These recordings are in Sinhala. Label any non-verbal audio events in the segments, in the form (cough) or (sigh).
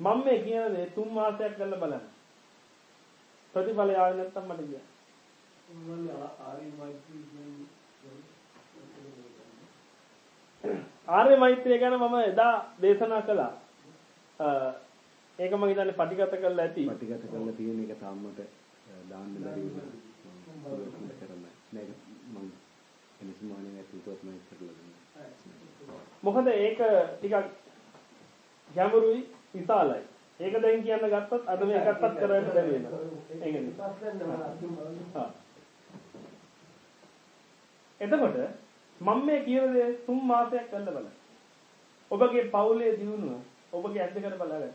මම මේ කියන දේ තුන් මාසයක් කරලා බලන්න. ප්‍රතිඵල ආවේ නැත්තම් මට කියන්න. ආර්ය මෛත්‍රිය ගැන මම එදා දේශනා කළා. ඒක මම හිතන්නේ පටිගත කරලා ඇති. පටිගත කරලා තියෙන එක තාමත් දාන්න බැරි වුණා. කරන්න. මේක මම එනිස්මානේ ඇතුළත් මම කරලා මොකද ඒක ටිකක් ගැඹුරුයි විශාලයි. ඒක දැන් කියන්න ගත්තොත් අද මේ එකක්වත් කරන්න බැරි වෙනවා. ඒක නිසා. එතකොට මම මේ කියන දේ තුන් මාසයක් කරන්න බලන්න. ඔබගේ පවුලේ දියුණුව ඔබගේ ඇස් දෙකට බලාගන්න.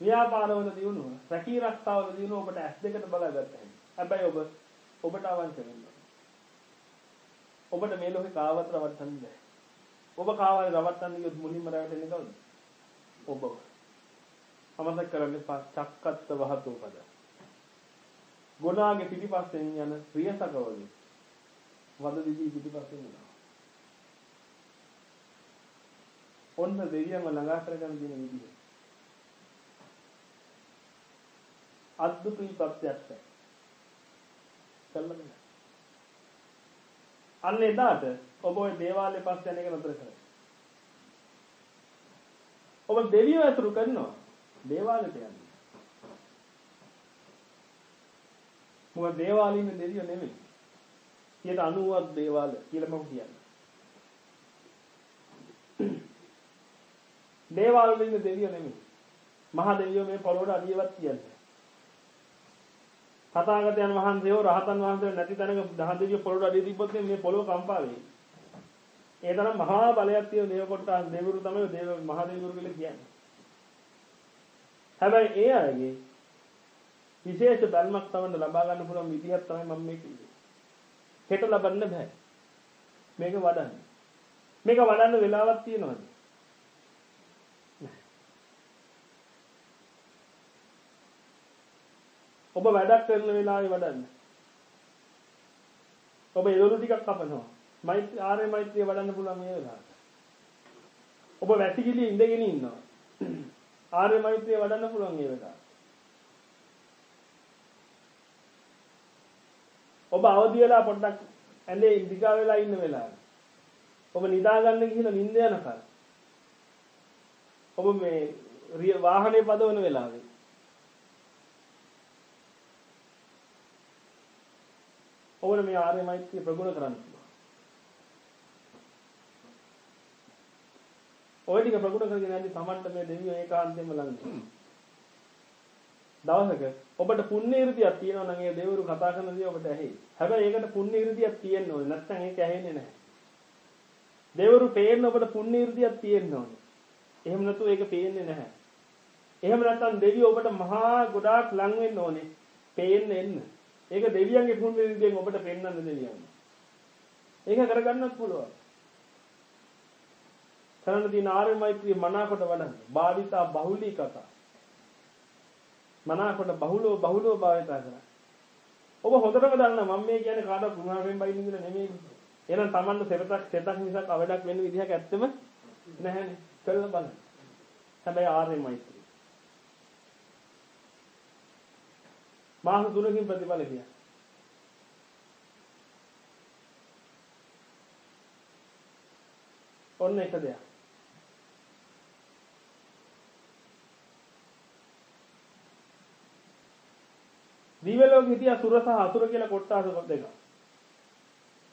ව්‍යාපාරවල දියුණුව, රැකී රක්ෂාවල දියුණුව ඔබට ඇස් දෙකට බලාගත්ත හැබැයි ඔබ ඔබට අවංක වෙන්න. ඔබට මේ ලෝකේ කාවත් රවට්ටන්න බෑ. ඔබ කාවල් රවට්ටන්න ගියොත් මුලින්ම රැවටෙන්නේ කවුද? ඔබ. අමතක කරන්න එපා චක්කත්ත වහතෝ පද. ගොනාගේ පිටිපස්සෙන් යන ප්‍රියසකවලු. වද දිදී පිටිපස්සෙන් යනවා. ඔන්න දෙවියන්ව ළඟා කරගන්න දින විදිහ. අද්භූතී ප්‍රත්‍යක්ෂයි. කල්ලම අන්න එදාට ඔබ ওই දේවාලේ පස්ස යන එක නතර කරන්න. ඔබ දෙවියෝ ඇසුරු කරනවා දේවාලෙට යන්න. මොකද දේවාලේ ඉන්න දෙවියෝ නෙමෙයි. 90ක් දේවාල කියලා මම කියන්නේ. දේවාල වල ඉන්න දෙවියෝ නෙමෙයි. මහ දෙවියෝ මේ පොළොවට අඩියවත් කියන්නේ. තථාගතයන් වහන්සේව රහතන් වහන්සේ නැති තැනක දහදෙවිය පොළොවට අඩිය තිබ්බොත් මේ පොළොව කම්පා වෙයි. ඒ තරම් මහා බලයක් තියෙන දේව කොටස් දෙවිවරු තමයි දේව මහ දෙවිවරු කියලා කියන්නේ. හැබැයි ඒ අයගේ විශේෂ බැල්මක් තමන්න ලබා ගන්න පුළුවන් විදිහක් තමයි මම මේ කිව්වේ. හෙට ලබන්න බෑ. මේක වඩන්න. මේක වඩන්න වෙලාවක් තියෙනවද? ඔබ වැඩක් කරන වෙලාවේ වඩන්න. ඔබ එළවලු ටිකක් කපනවා. මෛත්‍රී ආර්ය මෛත්‍රිය වඩන්න පුළුවන් මේ වෙලාවට. ඔබ වැසිකිලි ඉඳගෙන ඉන්නවා. (clears throat) ආර්ය මෛත්‍රිය වඩන්න පුළුවන් මේ වෙලාවට. ඔබ අවදි වෙලා පොඩ්ඩක් ඇඳේ ඉදිකා වෙලා ඉන්න වෙලාවේ. ඔබ නිදා ගන්න ගිහින් නිින්ද යනකල්. ඔබ මේ වාහනේ පදවන වෙලාවේ ඔවුන මේ ආර්ය මෛත්‍රිය ප්‍රගුණ කරන්න පුළුවන්. ওই ටික ප්‍රගුණ කරගෙන යද්දි සමන්ට මේ දෙවියෝ ඒකාන්තයෙන්ම ළඟදී. දවසක ඔබට පුණ්‍ය irdiyak තියෙනවා නම් ඒ දෙවිවරු කතා කරන දේ ඔබට ඇහි. හැබැයි ඒකට පුණ්‍ය irdiyak තියෙන්න ඕනේ. නැත්නම් ඒක ඇහෙන්නේ නැහැ. දෙවිවරු පේන්න ඔබට පුණ්‍ය irdiyak තියෙන්න ඕනේ. එහෙම නැතුව ඒක පේන්නේ නැහැ. එහෙම නැත්නම් දෙවියෝ ඔබට මහා ගොඩාක් ලඟ වෙන්න ඕනේ. පේන්න එන්න. ඒක දෙවියන්ගේ පුණ්‍ය විදියෙන් ඔබට පෙන්වන්න දෙවියන්. ඒක කරගන්නත් පුළුවන්. කරන්න තියෙන ආර්ය මෛත්‍රිය මනාකොට වඩන්න. භාවිතා බහුලී කතා. මනාකොට බහුලෝ බහුලෝ භාවිතා කරන්න. ඔබ හොඳටම දන්නා මම මේ කියන්නේ කාටවත් ගුණාවෙන් බයින්න කියලා නෙමෙයි. එහෙනම් Tamanne සෙතක් සෙතක් මිසක් අවඩක් වෙන්න විදිහක් ඇත්තම නැහැනේ. කළා බලන්න. හැබැයි ආර්ය මෛත්‍රිය මාස 3කින් ප්‍රතිඵල කියන්නේ. ඔන්න එක දෙයක්. දිව්‍ය ලෝකෙ හිටිය සුර සහ අසුර කියලා කොටස් දෙකක්.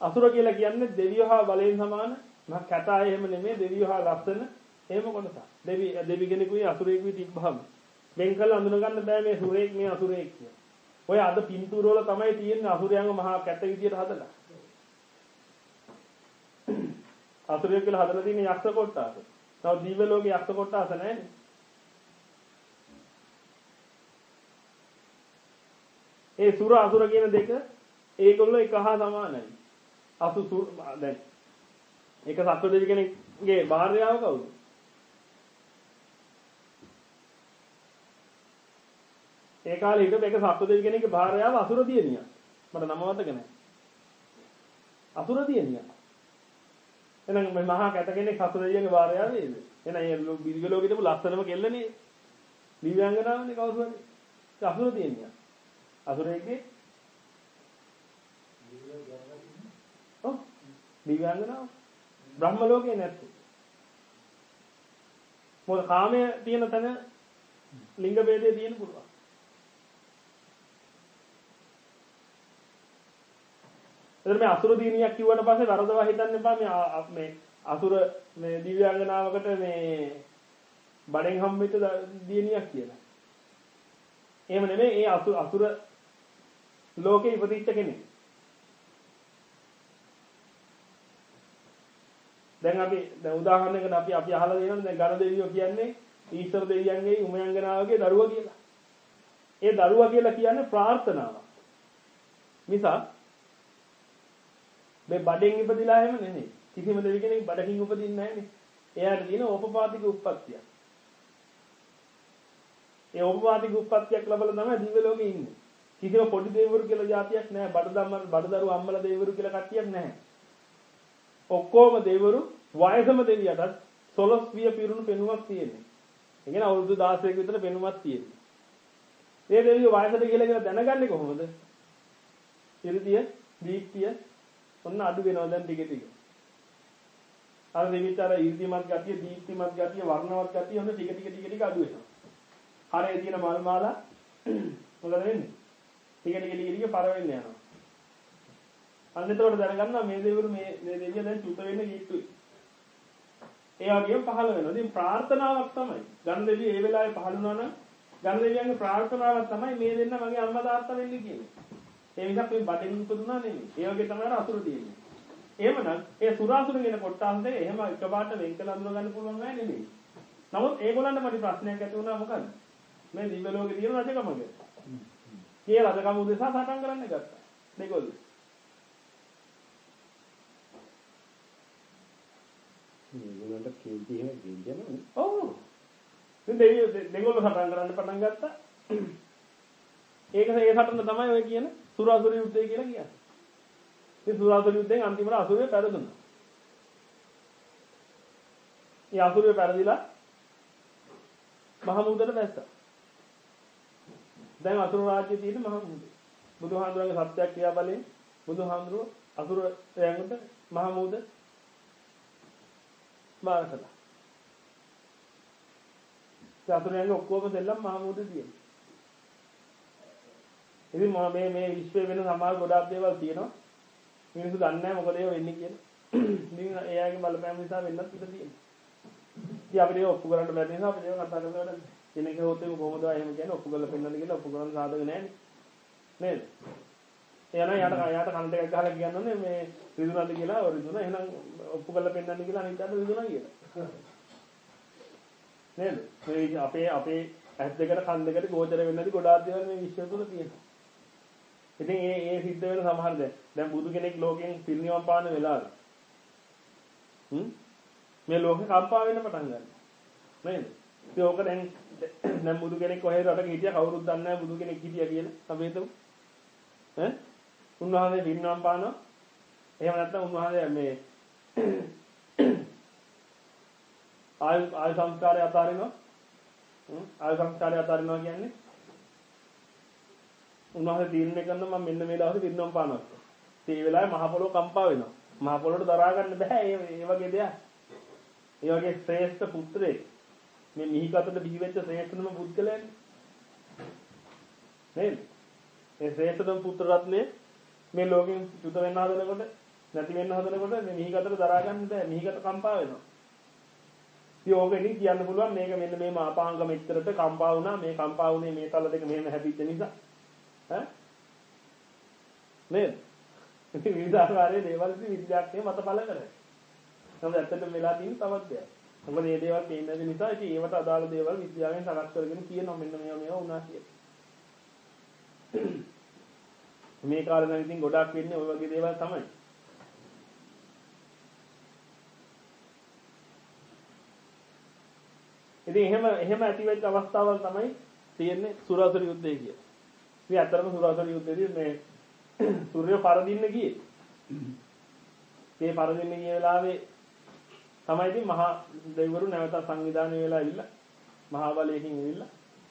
අසුර කියලා කියන්නේ දෙවියෝ හා බලයෙන් සමාන මහ කැතය එහෙම නෙමෙයි දෙවියෝ හා ලස්සන එහෙම කොටසක්. දෙවි දෙවි කෙනෙකුයි අසුරෙකුයි තිබ්බහම වෙන් කළ අඳුන ගන්න බෑ මේ සුරේක් මේ අසුරේක් කියලා. ඔය අද පින්තූර වල තමයි තියෙන්නේ අසුරයන්ව මහා කැත විදියට හදලා. අසුරය කියලා හදලා තියෙන යක්ෂ කොට්ටාස. තව දිව්‍ය ලෝකේ යක්ෂ කොට්ටාස නැහැනේ. ඒ සුර අසුර කියන දෙක ඒගොල්ලෝ එක හා සමානයි. අසු සුර දැන් ඒක සත්ව දෙවි කෙනෙක්ගේ භාර්යාව කවුද? ඒ කාලේ හිටපු එක සත්වදේව කෙනෙක්ගේ භාර්යාව අසුර දියණියක්. මට නම මතක නැහැ. අසුර දියණියක්. එහෙනම් මේ මහා කැත කෙනෙක් සතු දෙයියන්ගේ වාරයා වේද? එහෙනම් ඒ දිව්‍ය ලෝකෙ තිබු ලස්සනම කෙල්ලනේ. දිව්‍යාංගනාවනේ කවුරු හරි. ඒ අසුර තියන්නේ. අසුරේගේ ඔව් දිව්‍යාංගනාව. බ්‍රහ්ම ලෝකේ නැත්තේ. මොකද කාමයේ තියෙන තැන ලිංග ભેදේ තියෙන පුළුවන්. එතන මේ අසුර දිනියක් කිව්වට පස්සේ වරදවා හිතන්න එපා මේ මේ අසුර මේ දිව්‍යාංගනාවකට මේ බඩෙන් හම්බෙච්ච දිනියක් කියලා. එහෙම නෙමෙයි ඒ අසුර අසුර ලෝකේ ඉපදිච්ච කෙනෙක්. දැන් අපි දැන් උදාහරණයකට අපි අපි අහලා දෙනවා දැන් ගණ දෙවියෝ කියන්නේ ඊශ්වර දෙවියන්ගේ උමයන්ගනාවගේ දරුවා කියලා. ඒ දරුවා කියලා කියන්නේ ප්‍රාර්ථනාවක්. මිසක් මේ බඩෙන් ඉපදිලා එහෙම නෙමෙයි. කිසිම දෙවි කෙනෙක් බඩකින් උපදින්නේ නැහැනේ. එයාට තියෙන ඕපපාතික උප්පත්තියක්. ඒ ඕපපාතික උප්පත්තියක් ලැබලා තමයි දිව්‍ය ලෝකේ ඉන්නේ. කිසිම පොඩි දෙවිවරු කියලා જાතියක් නැහැ. බඩදම්ම බඩදරු අම්මලා දෙවිවරු කියලා කට්ටියක් නැහැ. ඔක්කොම දෙවිවරු වයසම දෙවියටත් 12 විය පිරුණු පෙනුමක් තියෙනවා. ඒ කියන්නේ අවුරුදු 16ක විතර පෙනුමක් තියෙනවා. මේ දෙවියෝ වයසට කියලා කියලා දැනගන්නේ කොහොමද? ඉරිදිය, දීප්තිය ඔන්න අඩු වෙනවා දැන් ටික ටික. අර දෙවිත් අර ඉර්ධිමත් ගතිය, දීප්තිමත් ගතිය, වර්ණවත් ගතිය ඔන්න ටික ටික ටික ටික අඩු වෙනවා. හරේ තියෙන මල් මාලා (clears throat) මොකද වෙන්නේ? ටික ටික ටික ටික පර වෙන්න යනවා. අන්න එතකොට දැනගන්නවා මේ දෙවිවරු මේ මේ දෙවිය දැන් චුත වෙන්න කීට්ටුයි. ඒ වගේම පහළ වෙනවා. ඉතින් ප්‍රාර්ථනාවක් තමයි. ගණ දෙවිය ඒ වෙලාවේ පහළ වුණා නම් ගණ දෙවියන්ගේ ප්‍රාර්ථනාවක් තමයි මේ දෙන්න මගේ අම්මා තාත්තා වෙන්නේ කියන්නේ. ඒ නිසා මේ බඩෙන් උපදුනා නෙමෙයි. ඒ වගේ තමයි අසුර තියෙන්නේ. එහෙමනම් ඒ සුරාසුර කියන කොටස් දෙක එහෙම එකපාරට වෙන් කළ අඳුර ගන්න පුළුවන් නෑ නෙමෙයි. නමුත් ඒගොල්ලන්ට මට ප්‍රශ්නයක් ඇති වුණා මොකද? මේ දිව්‍ය ලෝකේ තියෙන රජකමද? කියලා රජකම උදෙසා සටන් කරන්න ගත්තා. දෙගොල්ලෝ. මේගොල්ලන්ට කේන්ති එහෙම ගෙන්ජනවනේ. ඔව්. දෙවියෝ දෙගොල්ලෝ සටන් කරන්න පටන් ගත්තා. ඒක ඒ සටන තමයි ඔය කියන සුරාසුර යුද්ධය කියලා කියන්නේ. ඉතින් සුරාසුර යුද්ධයෙන් අන්තිමට අසුරය පෙරදුනා. ඒ අසුරය පෙරදිලා මහමුදට බැස්සා. දැන් අසුර රාජ්‍යයේ තියෙන මහමුද. බුදුහාඳුරගේ සත්‍යයක් ක්‍රියාබලයෙන් බුදුහාඳුර අසුරයන්ට මහමුද බාර කළා. ඒ අසුරයන්ගේ ඔක්කොම දෙල්ලම් මහමුදේ තියෙනවා. ඉතින් මම මේ මේ විශ්වයේ වෙන සමහර ගොඩාක් දේවල් තියෙනවා. මිනිස්සු දන්නේ නැහැ මොකද ඒව වෙන්නේ කියලා. ඉතින් එයාගේ බලපෑම නිසා වෙන්නත් ඉඩ තියෙනවා. ඉතින් අපිට ඒක ඔප්පු කරන්න බැරි නිසා අපිට ඒක කතා කරන්න කෙනෙක් හොතේ කොහොමද එහෙම කියන්නේ ඔප්පු කරලා පෙන්නන්න කියලා ඔප්පු කරන්න සාධක නැහැ නේද? එයානම් යාට යාට කන්ට එකක් ගහලා කියන්නෝනේ මේ රිදුනද කියලා ඔය රිදුන එහෙනම් ඔප්පු කරලා පෙන්නන්න කියලා අනිත් අත රිදුනා කියලා. නේද? මේ අපේ අපේ ඇස් දෙකට කන් දෙකට ගෝචර වෙන්නේ නැති ගොඩාක් දේවල් මේ විශ්වය තුල තියෙනවා. ඉතින් ඒ ඒ සිද්ධ වෙන සමහර දැන් දැන් බුදු කෙනෙක් ලෝකයෙන් පිරිනිවන් පාන වෙලාවේ හ්ම් මේ ලෝකෙ කම්පා වෙන්න පටන් ගන්නවා. නේද? ඉතින් ඕක දැන් දැන් බුදු කෙනෙක් කොහේ රටක හිටියා කවුරුත් දන්නේ නැහැ බුදු කෙනෙක් හිටියා කියලා. අපි හිතමු. ඈ? උන්වහන්සේ පිරිනිවන් පානවා. එහෙම නැත්නම් උන්වහන්සේ මේ ආයු ආයු සංස්කාරය අතාරිනවා. ආයු සංස්කාරය අතාරිනවා කියන්නේ උන්වහන්සේ තීරණය කරනවා මම මෙන්න මේ දවසේ පිරිනොම් පානවා. ඉතින් ඒ වෙලාවේ මහ පොළොව කම්පා වෙනවා. මහ පොළොවට දරා ගන්න බෑ මේ වගේ දෙයක්. ඒ වගේ ශ්‍රේෂ්ඨ පුත්‍රයෙක් මේ මිහිකතට බිහි වෙච්ච ශ්‍රේෂ්ඨතම පුද්ගලයන් නේද? ඒ ශ්‍රේෂ්ඨතම පුත්‍ර රත්නේ මේ ලෝකෙන් චුත වෙන්න හදනකොට නැති වෙන්න හදනකොට මේ මිහිකතට දරා ගන්න බෑ. මිහිකත කම්පා වෙනවා. ඉතින් ඕකෙනි කියන්න පුළුවන් මේක මෙන්න මේ මාපාංග මෙච්චරට කම්පා වුණා මේ කම්පා වුණේ මේ තල දෙක මෙහෙම හැපිච්ච නිසා ඈ? නේද? ඉතින් විවිධාකාරයේ දේවල් ඉතින් විද්‍යාඥයෝ මත බල කරයි නමුත් ඇත්තටම වෙලා තියෙන තවත් දෙයක්. මොකද මේ දේවල් පේන දේ නිසා ඉතින් ඒවට අදාළ දේවල් විද්‍යාවෙන් සකස් කරගෙන කියනවා මෙන්න මේවා මේවා වුණා කියලා. මේ කාලේ නම් ඉතින් ගොඩාක් වෙන්නේ ওই වගේ දේවල් තමයි. ඉතින් එහෙම එහෙම ඇති වෙච්ච අවස්ථාවල් තමයි තියෙන්නේ සුරාසුර යුද්ධය කිය. ඉතින් අතරම සුරාසුර යුද්ධයේදී මේ සූර්ය පරදින්න ගියේ. මේ පරදින්න ගිය වෙලාවේ තමයි ඉතින් මහා දෙවිවරු නැවත සංවිධානය වෙලා ඇවිල්ලා මහා බලයකින් ඇවිල්ලා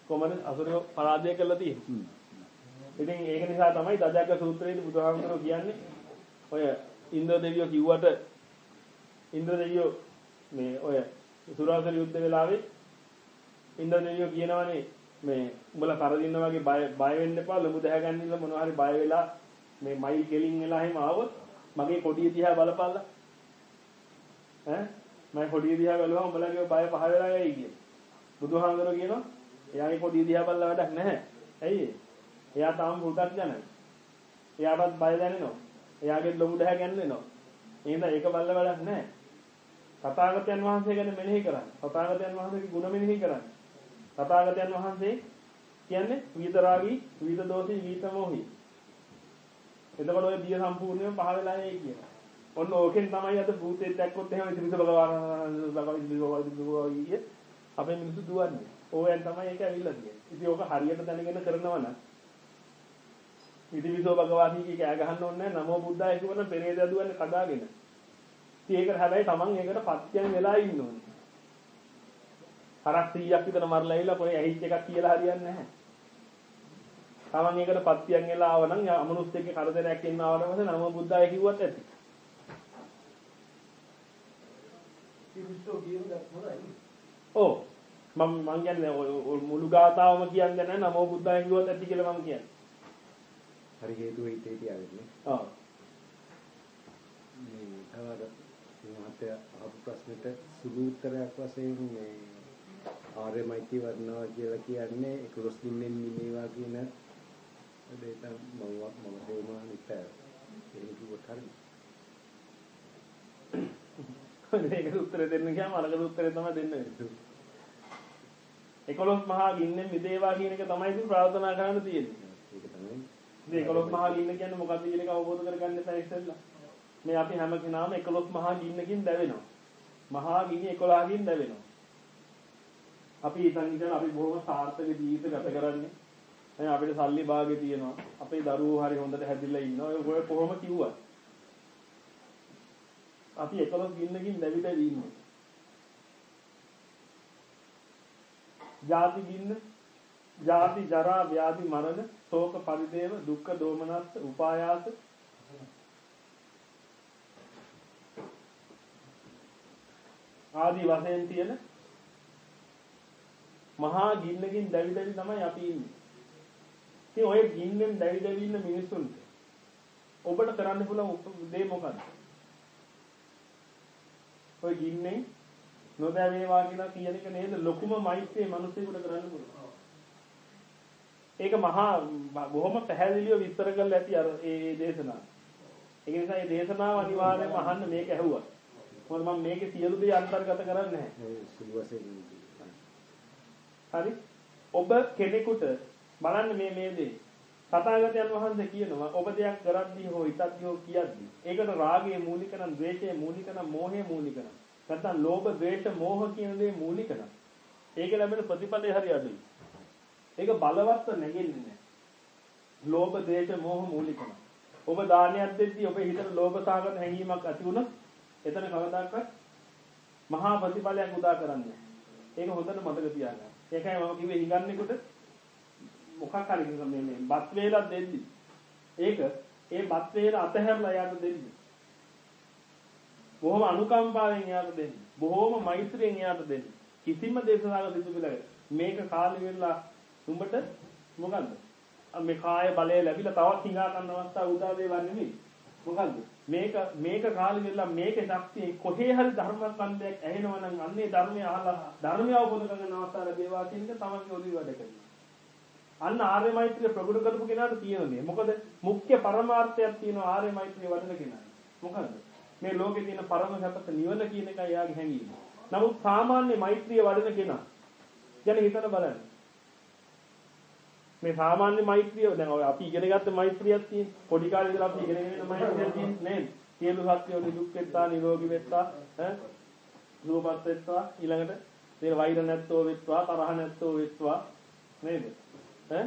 කොමද අසුරව පරාජය කළා තියෙන්නේ. ඉතින් ඒක නිසා තමයි දජග්ග සූත්‍රයේදී බුදුහාමුදුරුවෝ කියන්නේ ඔය ඉන්ද්‍ර දෙවියෝ කිව්වට ඉන්ද්‍ර දෙවියෝ මේ ඔය සුරාසල යුද්ධ වෙලාවේ ඉන්ද්‍ර දෙවියෝ කියනවනේ මේ උඹලා කරදින්න වගේ බය බය වෙන්න එපා. ලොමු දැහ ගන්න ඉන්න මොනවා හරි බය වෙලා මේ මයි ගෙලින් වෙලා එහෙම ආවොත් මගේ කොඩිය දිහා බලපල්ලා. ඈ? මම කොඩිය දිහා බැලුවා උඹලගේ බය පහ වෙලා යයි කියන බුදුහාමුදුරුවෝ කියනවා එයාගේ කොඩිය දිහා බලලා වැඩක් නැහැ. ඇයි එයා තාම පුතක් ජනයි. එයාටත් බය දැනෙනවා. එයාගේ ලොමු දැහ ගැන්වෙනවා එහෙනම් ඒක බලලා වැඩක් නැහැ. තථාගතයන් වහන්සේ ගැන මෙනෙහි කරන්න. තථාගතයන් වහන්සේගේ ගුණ මෙනෙහි කරන්න. තථාගතයන් වහන්සේ කියන්නේ විතරාගී, විත දෝෂී, විත මොහි. එතකොට ඔය බිය සම්පූර්ණයෙන්ම පහ වෙලා යයි කියන. ඔන්න ඕකෙන් තමයි අද භූතේ දැක්කොත් එහෙම ඉතිරිස බලවාන බලවයි අපේ මිනිස්සු දුවන්නේ. ඕයන් තමයි ඒක ඇවිල්ලා තියෙන්නේ. ඉතින් ඕක හරියට දැනගෙන කරනවා නම් ඉතිවිසෝ භගවාදී කිය කෑ ගහන්න ඕනේ නැහැ. නමෝ බුද්ධාය කියවන පෙරේද දුවන්නේ කඩාගෙන. ඉතින් ඒකට හැබැයි Taman ඒකට පත්‍යයන් වෙලා ඉන්න ඕනේ. හරක් 100ක් විතර මරලා ඇවිල්ලා කොහේ ඇහිච් එකක් කියලා හරියන්නේ නැහැ. Taman ඒකට පත්‍යයන් වෙලා ආව නම් අමනුස්සයෙක්ගේ කරදරයක් එන්න ආවට පස්සේ නම බුද්ධාය කිව්වත් ඇති. ඔව් මම මං කියන්නේ මුළු ගාතාවම කියන්නේ නැහැ නමෝ බුද්ධාය කිව්වත් ඇති කියලා මම කියන්නේ. හරි හේතුව හිතේ තියාගන්න. ඔව්. මේ තවද මහත්තයා අහපු ප්‍රශ්නෙට සුළු උත්තරයක් වශයෙන් මේ ආර්ය මෛත්‍රී වර්ණවා කියලා කියන්නේ 11 දිනෙන් නිමේවා කියන දෙයට මම මම තේරුමා නිතර ඒක කිව්වොත් හරියි. මේකට උත්තර දෙන්න ගියාම අරකට උත්තරේ තමයි දෙන්න වෙන්නේ. 11 මහා ගින්නෙන් මිදේවා කියන එක තමයි ඉතින් ප්‍රාර්ථනා කරන්න තියෙන්නේ. ඒක තමයි. ඉතින් 11 මහා ගින්න කියන්නේ මොකක්ද කියන එක අවබෝධ කරගන්න එපා ඉස්සෙල්ලා. මේ අපි හැම කෙනාම 11 මහා ගින්නකින් දැවෙනවා. මහා ගිනි 11කින් දැවෙනවා. අපි හිතන් ඉඳන් අපි බොහොම සාර්ථක ජීවිත ගත කරන්නේ. දැන් අපිට සල්ලි භාගෙ තියෙනවා. අපේ දරුවෝ හරි හොඳට හැදිලා ඉන්නවා. ඔය කොහොම කිව්වත්. අපි 11 ගින්නකින් දැවි දැවි ඉන්නවා. ජාති ගින්න, ජාති ජරා ව්‍යාධි මරණ, ශෝක පරිදේව, දුක්ඛ දෝමනස්ස, උපායාස ආදී වශයෙන් තියෙන මහා ගින්නකින් දැවි දැවි තමයි අපි ඉන්නේ. ඉතින් ඔය ගින්නෙන් දැවි දැවි ඉන්න මිනිස්සුන්ට ඔබට කරන්න පුළුවන් දේ මොකක්ද? ඔය ගින්නෙන් නොදැවේවා කියලා කියන එක නේද ලොකුම මෛත්‍රිය මිනිස්සුන්ට කරන්න පුළුවන්. ඒක මහා බොහොම පැහැදිලිව විස්තර කරලා ඇති අර ඒ දේශනාව. ඒ නිසා මේ දේශනාව අනිවාර්යයෙන්ම අහන්න මේක ඇහුවා. මොකද මම මේකේ සියලු දේ අන්තර්ගත කරන්නේ නැහැ. සුළු වශයෙන් හරි? ඔබ කෙනෙකුට බලන්න මේ මේ දේ. තථාගතයන් වහන්සේ කියනවා ඔබ දෙයක් කරද්දී හෝ හිතද්දී හෝ කියද්දී ඒකට රාගයේ මූලික නම් ද්වේෂයේ මූලික නම් මෝහයේ මූලික නම් නැත්නම් ලෝභ ද්වේෂ මෝහ කියන දේ මූලික නම් ඒක ලැබෙන ප්‍රතිඵලය හරි අඩුයි. ඒක බලවත් නැගෙන්නේ නැහැ. ලෝභ ද්වේෂ මෝහ මූලික නම් ඔබ දානයක් දෙද්දී ඔබ හිතට ලෝභ සාගත හැඟීමක් ඇති වුණොත් එතන කවදාකවත් මහා ප්‍රතිඵලයක් උදා කරන්නේ ඒක හොඳට මතක තියාගන්න. ඒකයි මම කිව්වේ හිඟන්නේකොට මොකක් හරි මේ මේ බත් වේලක් දෙන්නේ. ඒක ඒ බත් වේල අතහැරලා යාට දෙන්නේ. බොහොම අනුකම්පාවෙන් යාට දෙන්නේ. බොහොම මෛත්‍රියෙන් යාට දෙන්නේ. කිසිම දේශනාවක තිබුණේ මේක කාලෙ වෙලා උඹට මොකද්ද? මේ කාය බලය ලැබිලා තවත් හිඟා ගන්න අවස්ථාව උදා වේවා නෙමෙයි. මොකද්ද? මේක මේක කාලෙ වෙලා මේකේ ශක්තිය කොහේ හරි ධර්ම ස්කන්ධයක් ඇහෙනවා නම් අන්නේ ධර්මය අහලා ධර්මය අවබෝධ කරගන්න අවස්ථාව ලැබේවා කියන එක තමයි ඔලි වැඩ කරන්නේ. අන්න ආර්ය මෛත්‍රිය ප්‍රගුණ කරපු කෙනාට තියෙන්නේ. මොකද මුඛ්‍ය පරමාර්ථයක් තියෙනවා ආර්ය මෛත්‍රිය වඩන කෙනා. මොකද්ද? මේ ලෝකේ තියෙන පරම සැපත නිවන කියන එකයි එයාගේ හැඟීම. නමුත් සාමාන්‍ය මෛත්‍රිය වඩන කෙනා ගැන හිතන බලන්න. මේ සාමාන්‍ය මෛත්‍රිය දැන් ඔය අපි ඉගෙන ගත්ත මෛත්‍රියක් තියෙන පොඩි කාලේ ඉඳලා අපි ඉගෙන ගෙන මෛත්‍රියක් තියෙන්නේ නේද? සියලු සත්‍යෝ නිදුක් වෙත්තා නිරෝගී වෙත්තා ඈ සුවපත් වෙත්තා ඊළඟට මේ වෛර නැත්තෝ වෙත්වා තරහ නැත්තෝ වෙත්වා නේද? ඈ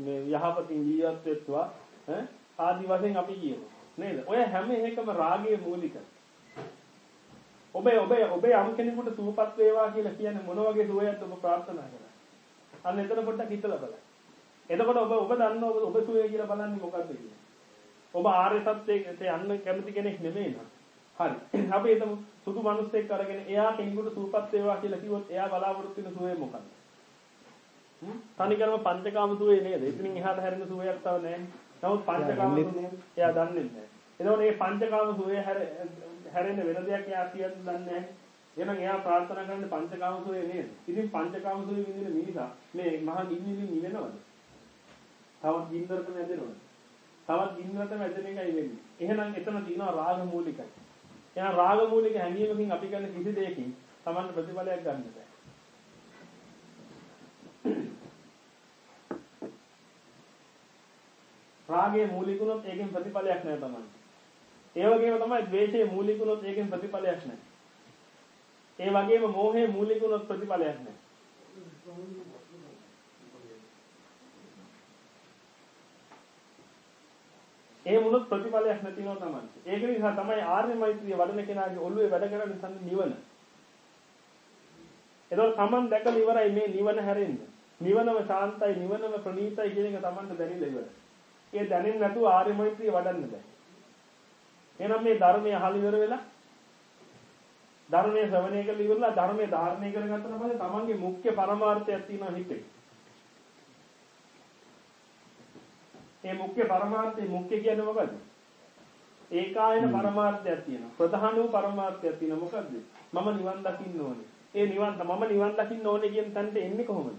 මේ යහපතින් ජීවත් වෙත්වා ඈ ආදි වශයෙන් අපි කියනවා නේද? ඔය හැම එකම රාගයේ මූලික. ඔබේ ඔබේ ඔබේ යම් කෙනෙකුට සුවපත් වේවා කියලා කියන්නේ මොන වගේ සුවයක්ද ඔබ ප්‍රාර්ථනා කරන්නේ? අන්න එතන පොඩ්ඩක් හිතලා බලන්න. එතකොට ඔබ ඔබ දන්නවා ඔබ සුවය කියලා බලන්නේ මොකද්ද කියලා. ඔබ ආර්ය සත්‍යයට යන්න කැමති කෙනෙක් නෙමෙයි නේද? හරි. අපි හිතමු සුදු මිනිස්සෙක් අරගෙන එයා කෙනෙකුට සුවපත් වේවා කියලා කිව්වොත් එයා බලාපොරොත්තු වෙන සුවය මොකක්ද? තනිකරම පංචකාම සුවේ නේද? එතනින් එහාට හැරෙන සුවයක් තව නැහැ. නමුත් පංචකාම සුවේ එයා දන්නේ නැහැ. එතකොට මේ පංචකාම සුවේ හැරෙන්න වෙන දෙයක් එයා කියන්න දන්නේ නැහැ. එහෙනම් එයා ප්‍රාර්ථනා කරන්නේ පංචකාම සුවේ නේද? ඉතින් පංචකාම සුවේ විඳින මිනිසා මේ මහා ගින්නින් නිවෙනවද? තවත් ගින්නකට වැදෙනවද? තවත් ගින්නකට වැදෙන එකයි වෙන්නේ. එහෙනම් එතන තියෙනවා රාග මූලිකයි. එහෙනම් රාග මූලික හැඟීමකින් අපි කරන කිසි දෙයකින් Taman ප්‍රතිඵලයක් ගන්න බෑ. රාගයේ මූලික වුණොත් ඒකෙන් ප්‍රතිඵලයක් නැහැ Taman. ඒ වගේම තමයි ද්වේෂයේ මූලික වුණොත් ඒකෙන් ප්‍රතිඵලයක් නැහැ. ඒ වගේම මෝහයේ මූලික වුණොත් ප්‍රතිඵලයක් නැහැ. ඒ වුණොත් ප්‍රතිඵලයක් නැතිනවා තමයි. ඒක නිසා තමයි ආර්ය මෛත්‍රිය වඩන කෙනාගේ ඔළුවේ වැඩ කරන්නේ සම්මි නිවන. එතකොට Taman දැකලා ඉවරයි මේ නිවන හැරෙන්නේ. නිවනම ශාන්තයි නිවනම ප්‍රණීතයි කියන එක Tamanට දැනෙලා ඉවරයි. ඒ දැනෙන්නේ නැතුව ආර්ය මෛත්‍රිය වඩන්න බෑ. එහෙනම් මේ ධර්මයේ අහල ඉවර වෙලා ධර්මයේ ශ්‍රවණය කරලා ඉවරලා ධර්මයේ ධාරණය කරගත්තම පස්සේ Tamanගේ මුඛ්‍ය පරමාර්ථයක් තියෙනවා හිතේ. මේ මුඛ්‍ය පරමාර්ථය මුඛ්‍ය කියන්නේ මොකද්ද? ඒකායන පරමාර්ථයක් තියෙනවා. ප්‍රධාන වූ පරමාර්ථයක් තියෙනවා. මොකද්ද? මම නිවන් දකින්න ඕනේ. ඒ නිවන් මම නිවන් දකින්න ඕනේ කියන තැනට එන්නේ කොහොමද?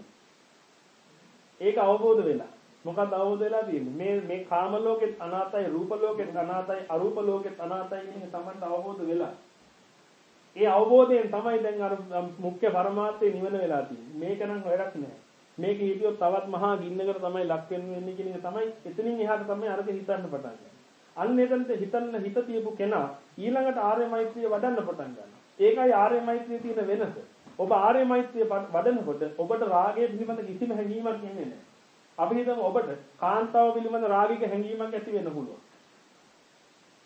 ඒක අවබෝධ වෙලා. මොකක්ද අවබෝධ වෙලා තියෙන්නේ? මේ මේ කාම ලෝකෙත් අනාතයි, රූප ලෝකෙත් අනාතයි, අරූප ලෝකෙත් අනාතයි කියන එක තමයි අවබෝධ වෙලා. ඒ අවබෝධයෙන් තමයි දැන් අර මුඛ්‍ය පරමාර්ථය නිවන වෙලා තියෙන්නේ. මේක නම් වැඩක් නෑ. මේක හිතියොත් තවත් මහා ගින්නකට තමයි ලක් වෙන්නේ කියන එක තමයි එතනින් එහාට තමයි අරක හිතන්න පටන් ගන්නේ. අන්න එතනට හිතන්න හිත තියපු කෙනා ඊළඟට ආර්ය මෛත්‍රිය වඩන්න පටන් ගන්නවා. ඒකයි ආර්ය මෛත්‍රිය තියෙන වෙනස. ඔබ ආර්ය මෛත්‍රිය වඩනකොට ඔබට රාගය පිළිබඳ කිසිම හැඟීමක් එන්නේ නැහැ. අපි හිතමු ඔබට කාන්තාව පිළිබඳ රාගික හැඟීමක් ඇති වෙන්න පුළුවන්.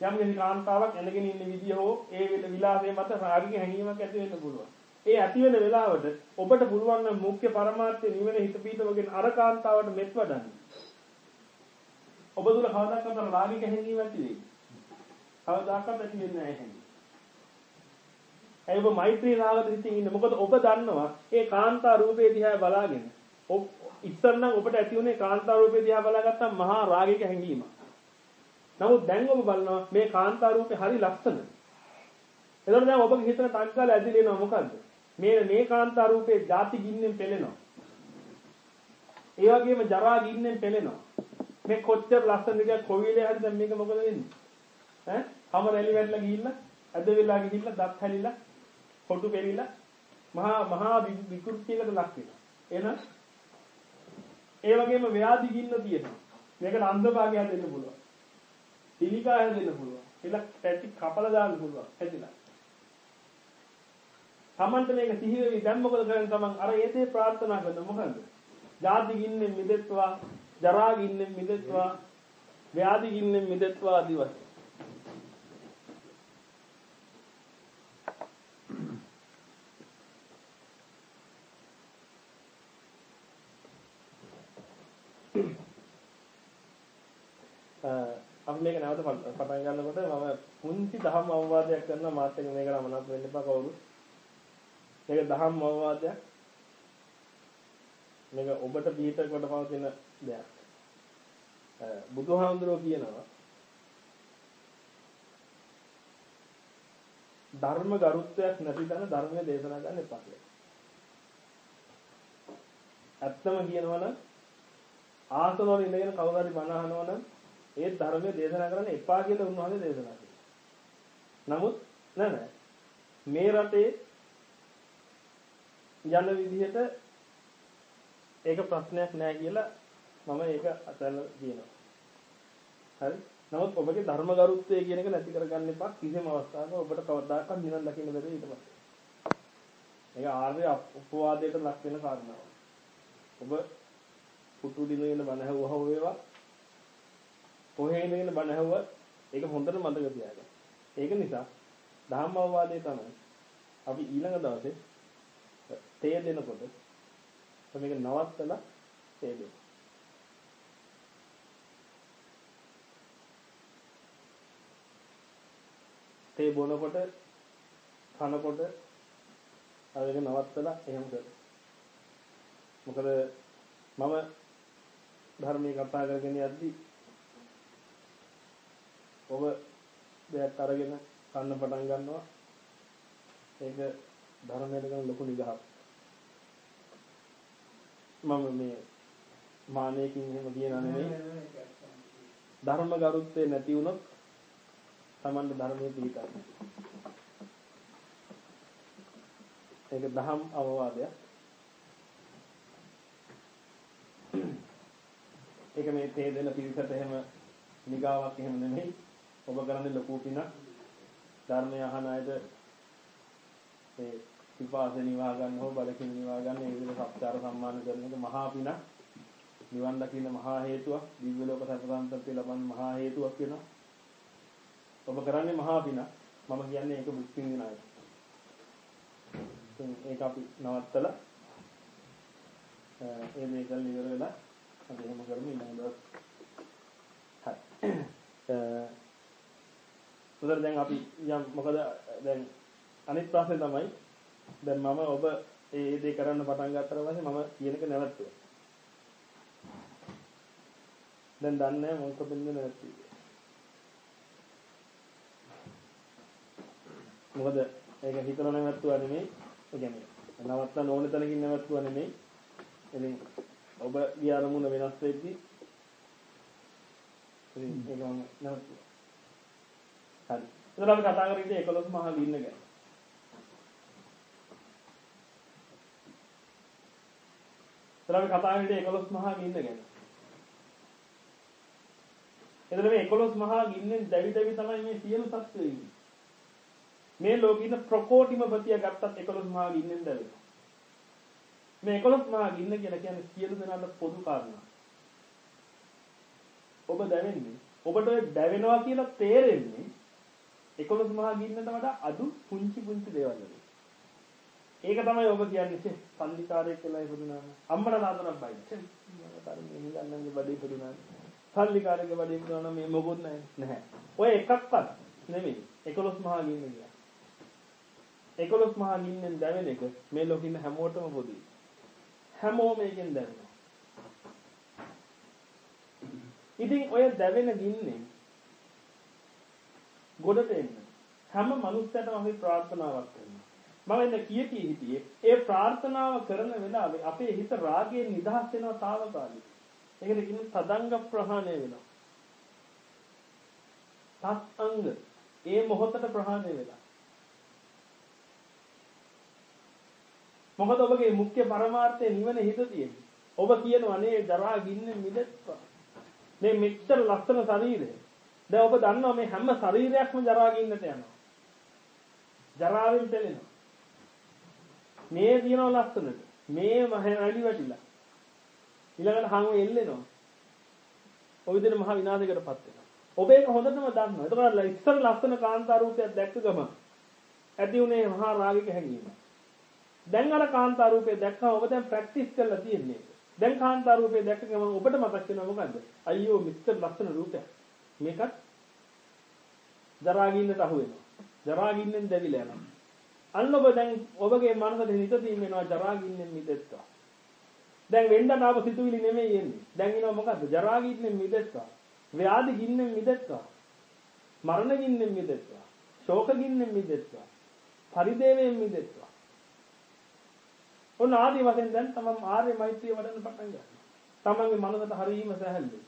යම් කිසි කාන්තාවක් ඇඳගෙන ඉන්න විදිය හෝ ඒ විලාසය මත රාගික හැඟීමක් ඇති වෙන්න පුළුවන්. ඒ ඇති වෙන වෙලාවට ඔබට පුළුවන් නම් මුඛ්‍ය පරමාර්ථය නිවන හිත පීඩවගෙන අර කාන්තාවට මෙත් වඩන්න. ඔබ තුල කවදාකවත් රාගික හැඟීමක් ඇති වෙයි. කවදාකවත් ඇති වෙන්නේ නැහැ. ඒ ඔබ මෛත්‍රී රාගද හිතින් ඉන්න. මොකද ඔබ දන්නවා ඒ කාන්තා රූපේ දිහා බලාගෙන ඉස්සර නම් ඔබට ඇති වුණේ කාන්තා රූපේ දිහා බලාගත්තම මහා රාගික හැඟීමක්. නමුත් දැන් ඔබ බලනවා මේ කාන්තා රූපේ හරි ලස්සන. එතකොට දැන් ඔබගේ හිතන තංකාල ඇදිලෙනවා මොකද්ද? මේ මේ කාන්තා රූපේ ಜಾති ගින්නෙන් පෙළෙනවා. ඒ වගේම ජරා ගින්නෙන් පෙළෙනවා. මේ කොච්චර ලස්සනද කියලා කොවිලේ හරි දැන් මේක මොකද වෙන්නේ? ඈ? හැම රැලි වැටලා ගිහිල්ලා ඇද වෙලා ගිහිල්ලා දත් හැලිලා කොටු පෙරිලා මහා මහා විකෘතියකට ලක් වෙනවා. එහෙනම් ඒ වගේම ව්‍යාධි ගින්න තියෙනවා. මේකට අන්ධභාගය දෙන්න පුළුවන්. පිළිකාය දෙන්න පුළුවන්. එලක් පැටි කපලා දාන්න පුළුවන්. හැදිලා. Tamante මේක සිහි වෙවි දැන් මොකද කරන්නේ තමන් අර ඒ දේ ප්‍රාර්ථනා කරන මොකද? ජාති ගින්නෙන් මිදෙත්වා, ජරා ගින්නෙන් මිදෙත්වා, ව්‍යාධි ගින්නෙන් මිදෙත්වා ආදී වශයෙන්. (coughs) අපි මේක නැවත පටන් ගන්නකොට මම පුංචි දහම් අවවාදයක් කරනවා මාත් එක්ක මේකට අමනාප වෙන්න එපා කවුරු. මේක දහම් අවවාදයක්. මේක ඔබට පිට කොට පවතින දෙයක්. බුදුහාමුදුරුවෝ කියනවා ධර්ම ගරුත්වයක් නැති තැන ධර්මය දේශනා කරන්න එපා කියලා. ඇත්තම කියනවනම් ආසනවල ඉඳගෙන කවුරු හරි බණ අහනවනම් ඒ ධර්මයේ දේශනා කරන්න එපා කියලා උන්වහන්සේ දේශනා කළා. නමුත් නෑ නෑ මේ රටේ යන විදිහට ඒක ප්‍රශ්නයක් නෑ කියලා මම ඒක අතල්ලා කියනවා. හරි? නමුත් ඔබගේ ධර්මගරුත්වය කියන එක නැති කරගන්න එපා කිසිම අවස්ථාවක ඔබට කවදාකවත් නිවන් දකින්න බැරි ඊට පස්සේ. ඒක ආර්ය උපවාදයට ලක් වෙන කාරණාවක්. ඔබ පුතු දිනෙන බණ ඇහුවා වේවා කොහේ ඉඳගෙන බණ ඇහුවත් ඒක හොඳට මතක තියාගන්න. ඒක නිසා ධම්මවවාදයේ තමයි අපි ඊළඟ දවසේ තේ දෙනකොට මේක නවත්තලා තේ දෙන්න. තේ බොනකොට කනකොට අර එක නවත්තලා එහෙම කරනවා. මොකද මම ධර්මයේ කතා කරගෙන යද්දී ඔබ දෙයක් අරගෙන කන්න පටන් ගන්නවා ඒක ධර්මයට ගන්න ලොකු නිගහක් මම මේ මානයකින් එහෙම කියනා නෙමෙයි ධර්ම ගරුත්වය නැති වුණොත් Tamanda ධර්මයේ පිළිගන්න ඒක දහම් අවවාදයක් ඒක මේ තේ දෙන පිරිසට එහෙම නිගාවක් එහෙම නෙමෙයි. ඔබ කරන්නේ ලොකු පිනක්. ධර්මය අහන අයට ඒ විපාසෙ නිවා ගන්න හෝ බලකින් නිවා ගන්න ඒ විදිහට සත්‍යාර සම්මාන කරන එක මහා පිනක්. නිවන් දකින්න මහා හේතුවක්. දිව්‍ය ලෝක සතරාන්තත්වය ලබන්න මහා හේතුවක් වෙනවා. ඔබ කරන්නේ මහා පිනක්. මම කියන්නේ ඒක මුක්ති විඳින අය. ඒක අපි නවත්තලා ඒ මේකල් ඉවර වෙලා අපි එහෙම කරමු ඊළඟ දවස් හරි උදේ දැන් අපි යම් මොකද දැන් අනිත් ප්‍රශ්නේ තමයි දැන් මම ඔබ ඒ දේ කරන්න පටන් ගත්තට පස්සේ මම කියන එක නැවතුවා දැන් දන්නේ මොකද වෙන්නේ නැති මොකද ඒක හිතන නැවතුවා නෙමෙයි ඒ කියන්නේ නවත්තන්න ඕන තැනකින් නැවතුවා නෙමෙයි ඉතින් ඔබගේ අරමුණ වෙනස් වෙද්දී ඉතින් ඒක මම නවත්තුවා. හරි. එතන අපි කතා කරන්නේ 11 මහා ගින්න ගැන. එතන අපි කතා කරන්නේ 11 මහා ගින්න ගැන. එතන මේ 11 මහා ගින්නෙන් දැවි දැවි තමයි මේ සියලු සත්ත්වයෝ ඉන්නේ. මේ ලෝකීන ප්‍රකෝටිම ප්‍රතිය ගත්තත් 11 මහා ගින්නෙන් දැවෙනවා. මේ 11 මහා ගින්න කියලා කියන්නේ සියලු දෙනාට පොදු කාරණා. ඔබ දැවෙන්නේ ඔබට ඔය දැවෙනවා කියලා තේරෙන්නේ 11 මහා ගින්නට වඩා අඩු පුංචි පුංචි දේවල් වලින්. ඒක තමයි ඔබ කියන්නේ චේ සල්ලිකාරයෙක් කියලා ඉපදුනා. අම්මට තාත්තට බයි. චේ මම තරන්නේ හිඟන්නන්ගේ බඩේ ඉපදුනා. සල්ලිකාරයෙක්ගේ බඩේ ඉපදුනා මේ මොකොත් නැහැ. නැහැ. ඔය එකක්වත් නෙමෙයි 11 මහා ගින්න කියලා. 11 මහා ගින්නෙන් දැවෙන එක මේ ලෝකෙින් හැමෝටම පොදුයි. හැමෝම එකෙන් දැවෙනවා. ඉතින් ඔය දැවෙන ගින්නේ ගොඩට එන්න හැම මනුස්සයටම අපි ප්‍රාර්ථනාවක් කරනවා. මම එන්න කිය කී හිටියේ ඒ ප්‍රාර්ථනාව කරන වෙලාවේ අපේ හිත රාගයෙන් නිදහස් වෙනවා తాවකාලික. ඒකට කියන්නේ තදංග ප්‍රහාණය වෙනවා. තත් අංග ඒ මොහොතට ප්‍රහාණය වෙලා. මොකද ඔබගේ මුඛ්‍ය පරමාර්ථය නිවන හිත තියෙන්නේ. ඔබ කියනවා නේ ජරා ගින්නෙන් මිදෙත්වා. මේ මෙච්චර ලස්සන ශරීරය. දැන් ඔබ දන්නවා මේ හැම ශරීරයක්ම ජරා ගින්නට යනවා. ජරාවෙන් පෙළෙනවා. මේ තියෙනවා ලස්සනට. මේ මහ වැඩි වැටිලා. ඊළඟට හංග එල්ලෙනවා. ඔය විදිහට මහ විනාශයකටපත් වෙනවා. ඔබ ඒක හොඳටම දන්නවා. ඒතකොට ඉස්සර ලස්සන කාන්තා රූපයක් දැක්ක ගම ඇති උනේ මහා රාගික හැඟීම. දැන් අර කාන්තා රූපේ දැක්කම ඔබ දැන් ප්‍රැක්ටිස් කරලා තියෙන්නේ. දැන් කාන්තා රූපේ දැක්ක ගමන් ඔබට මතක් වෙනවා මොකද්ද? අයියෝ මිස්ටර් ලස්සන රූපයක්. මේකත් ජරාගින්නට අහු වෙනවා. ජරාගින්නෙන් දැවිලා යනවා. අන්න ඔබ දැන් ඔබගේ මනසට හිත තියෙනවා ජරාගින්නෙන් මිදෙත්තා. දැන් වෙන්න නාව සිතුවිලි නෙමෙයි එන්නේ. දැන් එනවා මොකද්ද? ජරාගින්නෙන් මිදෙත්තා. ව්‍යාධි ගින්නෙන් මිදෙත්තා. මරණ ගින්නෙන් මිදෙත්තා. ශෝක ගින්නෙන් මිදෙත්තා. පරිදේවයෙන් මිදෙත්තා. ඔන්න ආදී වශයෙන් දැන් තමන් ආර්ය මෛත්‍රිය වඩන්න පටන් ගන්නවා. තමන්ගේ මනසට හරීම සැහැල්ලුයි.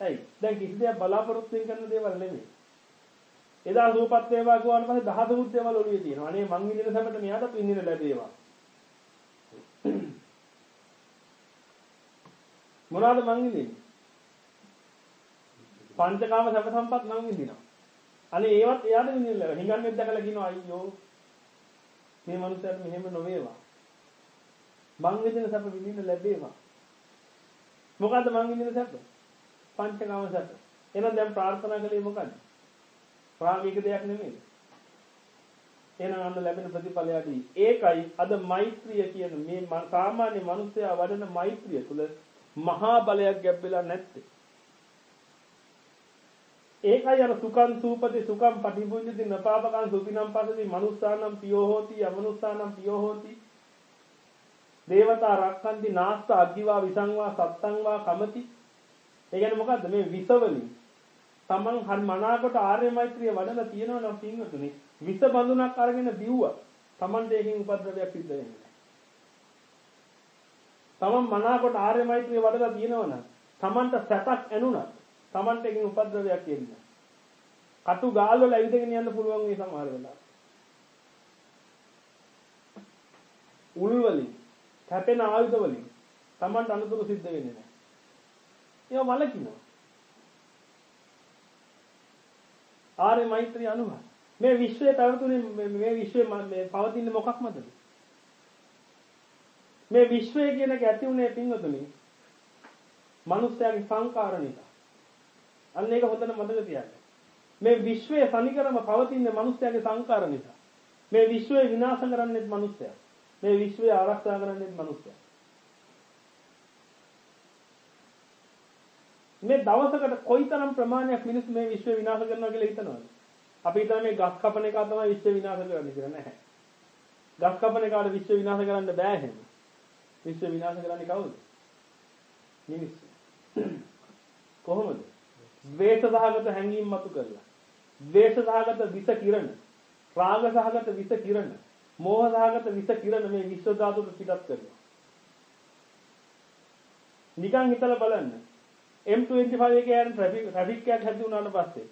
ඇයි? දැන් කිසි දෙයක් බලාපොරොත්තු කරන දේවල් නෙමෙයි. එදා සූපත් වේවා කියවන පස්සේ දහතුන් දේවල් ඔළුවේ තියෙනවා. අනේ මං විඳින සැපට මෙයාටත් විඳින්න ලැබේවා. මොනවාද මං විඳින්නේ? පංචකාම සැප සම්පත් මං විඳිනවා. අනේ ඒවත් එයාට විඳින්න ලැබෙනවා. හිඟන්නේ දැකලා කියනවා අයියෝ මේ මනුස්සයාට මෙහෙම නොවේවා. මං විඳින සැප විඳින්න ලැබේවා. මොකද්ද මං විඳින සැප? පංචකාම සැප. එහෙනම් දැන් ප්‍රාර්ථනා කළේ මොකද්ද? ප්‍රාමික දෙයක් නෙමෙයි. එහෙනම් අන්න ලැබෙන ප්‍රතිඵලයදී ඒකයි අද මෛත්‍රිය කියන මේ සාමාන්‍ය මිනිසයා වඩන මෛත්‍රිය තුළ මහා බලයක් ගැබ්බෙලා නැත්තේ. ඒකයි අර සුඛං සූපති සුඛං පටිභුඤ්ජති නපාපකං සුඛිනම් පසති මනුස්සානම් පියෝ හෝති අමනුස්සානම් පියෝ හෝති දේවතා රක්ඛන්ති නාස්ත අග්ගිවා විසංවා සත්තංවා කමති ඒ කියන්නේ මොකද්ද මේ විසවලින් තමන් හරි මනාකොට ආර්ය මෛත්‍රිය වඩලා තියෙනවා නම් පින්වතුනි විස බඳුනක් අරගෙන බිව්වා තමන්ට ඒකෙන් උපද්‍රවයක් සිද්ධ වෙන්නේ තමන් මනාකොට ආර්ය මෛත්‍රිය වඩලා තියෙනවා නම් තමන්ට සැපක් ඇනුණා තමන්ට ඒකෙන් උපද්‍රවයක් එන්නේ කටු ගාල් වල ඇවිදගෙන යන්න පුළුවන් මේ සමහර වෙලාවට උල් වලින් කැපෙන ආයුධ වලින් Tamanට අනුතුරු සිද්ධ වෙන්නේ නැහැ. ඒවා වලකිනවා. ආර්ය මෛත්‍රී අනුව මේ විශ්වයේ පැවතුනේ මේ විශ්වයේ මේ පවතින මොකක් මතද? මේ විශ්වය කියන එක ඇති උනේ පින්වතුනි. මිනිස්යාගේ සංකාර නිසා. අන්න ඒක හොඳට මතක තියාගන්න. මේ විශ්වයේ සනිකරම පවතින මිනිස්යාගේ සංකාර නිසා. මේ විශ්වය විනාශ කරන්නේ මිනිස්යා. මේ විශ්වය ආරක්ෂා කරන්නේ මිනිස්සයා. මේ දවසකට කොයිතරම් ප්‍රමාණයක් මිනිස්සු මේ විශ්ව විනාශ කරනවා කියලා හිතනවද? අපි හිතන මේ ගස් කපන එක තමයි විශ්ව විනාශ කරන්නේ කියලා නැහැ. ගස් කපන එකට විශ්ව විනාශ කරන්න බෑ එහෙම. විශ්ව විනාශ කරන්නේ කවුද? මිනිස්සු. කොහොමද? ද්වේෂ සහගත හැඟීම් මතු කරලා. ද්වේෂ සහගත විස කිරණ. රාග සහගත විස කිරණ. මෝහසහගත විස කිරණ මේ විශ්ව ධාතුට පිටත් කරනවා. නිකන් හිතලා බලන්න. M25 එකේ යන ට්‍රැෆික් ට්‍රැෆික් එකක් හැදි වුණාට පස්සේ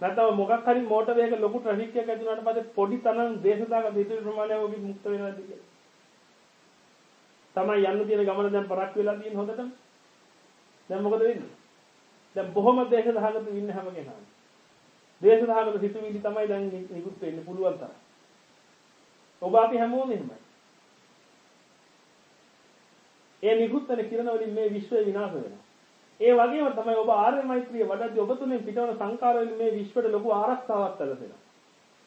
නැත්නම් මොකක් හරි මෝටර් එකක ලොකු ට්‍රැෆික් එකක් ඇති වුණාට පස්සේ පොඩි තරම් දේශදාක විදුලි ප්‍රමාණයක් ඔබ මුක්ත වෙනවද කියලා. තමයි යන්න තියෙන ගමන දැන් පරක් වෙලා තියෙන හොඳටම. දැන් මොකද වෙන්නේ? දැන් බොහොම දේශදාහකට ඉන්න හැම කෙනාම. දේශදාහකට සිතුවිලි තමයි දැන් නිකුත් වෙන්න පුළුවන් තරම්. ඔබ අපි හැමෝම එහෙමයි. ඒ නිකුත්න කිරණ වලින් මේ විශ්වය විනාශ වෙනවා. ඒ වගේම තමයි ඔබ ආර්ය මෛත්‍රිය වඩද්දී ඔබ තුලින් පිටවන සංකාර වලින් මේ විශ්වයට ලොකු ආරක්ෂාවක් සැලසෙනවා.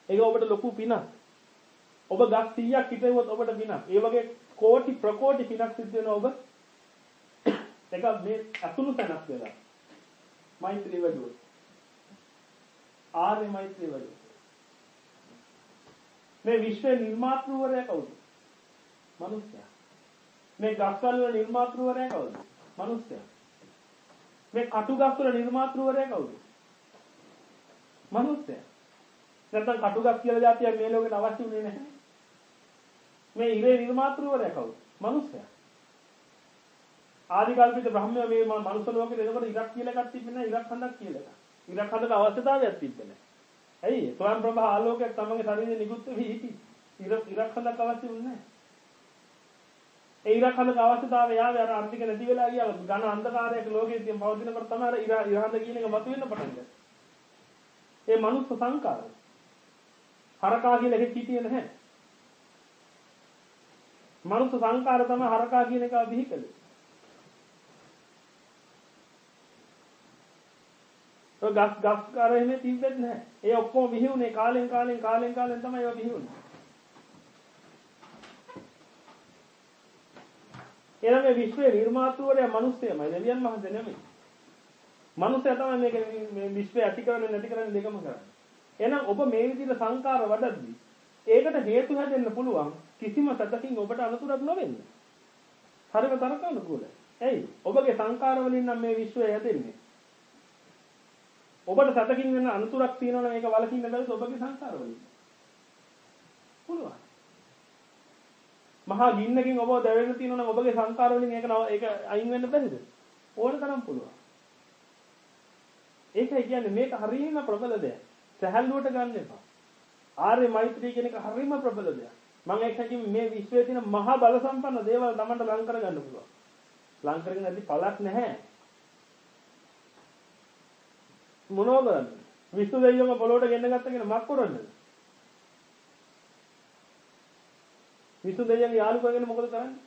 ඒක ඔබට ලොකු පිනක්. ඔබ ගස් 100ක් හිටෙවොත් ඔබට පිනක්. ඒ වගේ කෝටි ප්‍රකෝටි පිනක් සිද්ධ වෙනවා ඔබ. ඒක මේ අතුණු තැනක් වෙලා. මෛත්‍රිය වැඩුවොත්. ආර්ය මෛත්‍රිය වැඩුවොත්. මේ විශ්ව නිර්මාතෘවරයා කවුද? මනුස්සයා. මේ ගස්වල වල නිර්මාතෘවරයා කවුද? මනුස්සයා. මේ කටු ගස්වල නිර්මාතෘවරයා කවුද? මනුස්සයා. නැත්නම් කටු ගස් කියලා જાතියක් මේ ලෝකෙට අවශ්‍ය වෙන්නේ නැහැ. මේ ඉරේ නිර්මාතෘවරයා කවුද? මනුස්සයා. ආදි කල්පිත බ්‍රහ්මයා මේ මනුස්ස ලෝකෙට එනකොට ඉරක් කියලා එකක් තිබෙන්නේ නැහැ ඉරක් හඳක් කියලා එකක්. ඉරක් හඳක අවශ්‍යතාවයක් තිබෙන්නේ නැහැ. ඇයි? ස්වයං ප්‍රභා ආලෝකයක් තමගේ ශරීරේ නිකුත් වෙවි හිටි. ඉර ඉරක් හදක් අවශ්‍ය වුණේ නැහැ. ඒ ඉරක් හදක අවශ්‍යතාවය යාවේ අර අන්තික නැති වෙලා ගියා. ඝන අන්ධකාරයක ලෝකයේ තියෙන පවතිනකොට තමයි අර ඉර ඉරහඳ කියන එක මතුවෙන්න පටන් ගත්තේ. ඒ මනුස්ස සංකාරය. හරකා කියලා එකක් හිටියේ නැහැ. මනුස්ස සංකාර තමයි හරකා කියන එක බිහි කළේ. ඔය ගස් ගස් කර එහෙම තිබෙන්නේ නැහැ. ඒ ඔක්කොම විහිුනේ කාලෙන් කාලෙන් කාලෙන් කාලෙන් තමයි ඒවා විහිුනේ. එනම් මේ විශ්වයේ නිර්මාතෘවරයා මිනිස්සයමයි දෙවියන් වහන්සේ නෙමෙයි. මිනිස්සයා තමයි මේක මේ විශ්වය ඇති කරන්නේ නැති කරන්නේ දෙකම කරන්නේ. එහෙනම් ඔබ මේ විදිහට සංකාර වඩද්දී ඒකට හේතු හැදෙන්න පුළුවන් කිසිම සතකින් ඔබට අනුතුරක් නොවෙන්න. හරිම තරකානුකූලයි. ඇයි? ඔබගේ සංකාර වලින් නම් මේ විශ්වය හැදෙන්නේ. ඔබට සතකින් වෙන අනුතුරක් තියෙනවා නම් ඒක වලකින්න බැරිද ඔබගේ සංසාර වලින්? පුළුවන්. මහා ගින්නකින් ඔබව දැවෙන්න තියෙනවා නම් ඔබගේ සංකාර වලින් ඒක ඒක අයින් වෙන්න බැරිද? ඕන තරම් පුළුවන්. ඒකයි කියන්නේ මේක හරියම ප්‍රබල දෙයක්. සැහැල්ලුවට ගන්න එපා. ආර්ය මෛත්‍රී කියන එක හරියම ප්‍රබල දෙයක්. මම ඒක කිව්වේ මේ විශ්වයේ තියෙන මහා බල සම්පන්න දේවල් තමන්ට ලං කරගන්න පුළුවන්. ලං කරගෙන නැති පළක් නැහැ. මොනව කරන්නේ? විසු දෙයියම පොළොවට ගෙන්න ගත්තගෙන මක් කරන්නේ? විසු දෙයියන් යාළු කරගෙන මොකද කරන්නේ?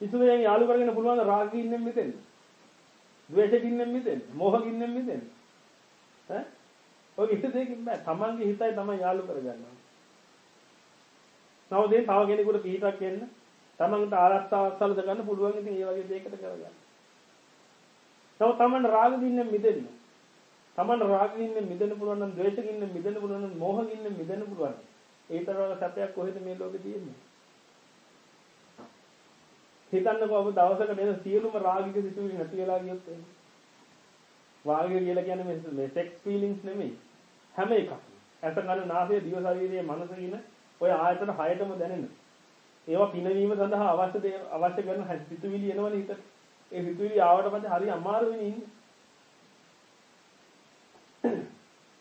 විසු දෙයියන් යාළු කරගෙන පුළුවන් රාගින්නෙන් මිදෙන්න. ද්වේෂකින්නෙන් මිදෙන්න. මෝහකින්නෙන් මිදෙන්න. ඈ? ඔය කිසි දෙයකින් බෑ. තමන්ගේ හිතයි තමයි යාළු කරගන්නවා. නමුත් ඒ තව කෙනෙකුට පිටක් එන්න තමන්ට ආරක්ෂාවක් සලස ගන්න පුළුවන් ඉතින් ඒ වගේ දෙයකට කරගන්න. තව තමන් රාග දින්නෙන් මිදෙන්න. තමන් රාග දින්නෙන් මිදෙන්න පුළුවන් නම් ද්වේෂකින් මිදෙන්න පුළුවන් නම් මෝහකින් මිදෙන්න පුළුවන්. ඒ තරම් සැපයක් කොහෙද මේ ලෝකේ තියෙන්නේ? හිතන්නකෝ ඔබ දවසකට එන සියලුම රාගික සිතුවිලි නැති වෙලා ගියොත් එහෙම. වාග්ය කියලා කියන්නේ මේ මේ සෙක්ස් ෆීලිංස් නෙමෙයි. හැම එකක්ම. ඇස කන නාසය දිව ශරීරයේ මනස කියන ඔය ආයතන හයටම දැනෙන. ඒවා පිනවීම සඳහා අවශ්‍ය දේ අවශ්‍ය කරන සිතුවිලි එනවනේ හිතට. ඒ සිතුවිලි ආවට පස්සේ හරි අමාරුවෙන් ඉන්නේ.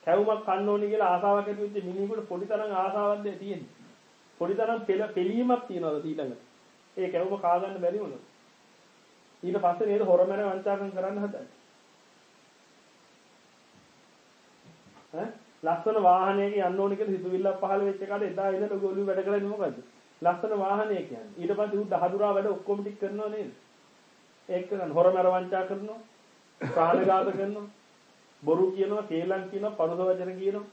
කැවුමක් කන්න ඕනේ කියලා ආසාවක් ඇති වෙච්ච මිනිහෙකුට පොඩි තරම් ආසාවක්ද තියෙන්නේ. පොඩි තරම් පෙළ පෙලීමක් තියනවාද ඊළඟට. ඒ කැවුම කා ගන්න බැරි වුණා. ඊට පස්සේ නේද හොරමැන වංචාකම් කරන්න හදන්නේ. ඈ ලස්සන වාහනයක යන්න ඕනේ කියලා හිතුවිල්ලක් පහළ වෙච්ච එකට එදා ඉඳලා ගොළු වැඩ කරන්නේ මොකද්ද? ලස්සන වාහනය කියන්නේ. ඊට පස්සේ උ දහදුරා වැඩ ඔක්කොම ටික කරනව නේද? ඒක කරන හොරමැර වංචා කරනවා. ප්‍රාණඝාත කරනවා. බොරු කියනවා, කේලම් කියනවා, පරුස වචන කියනවා.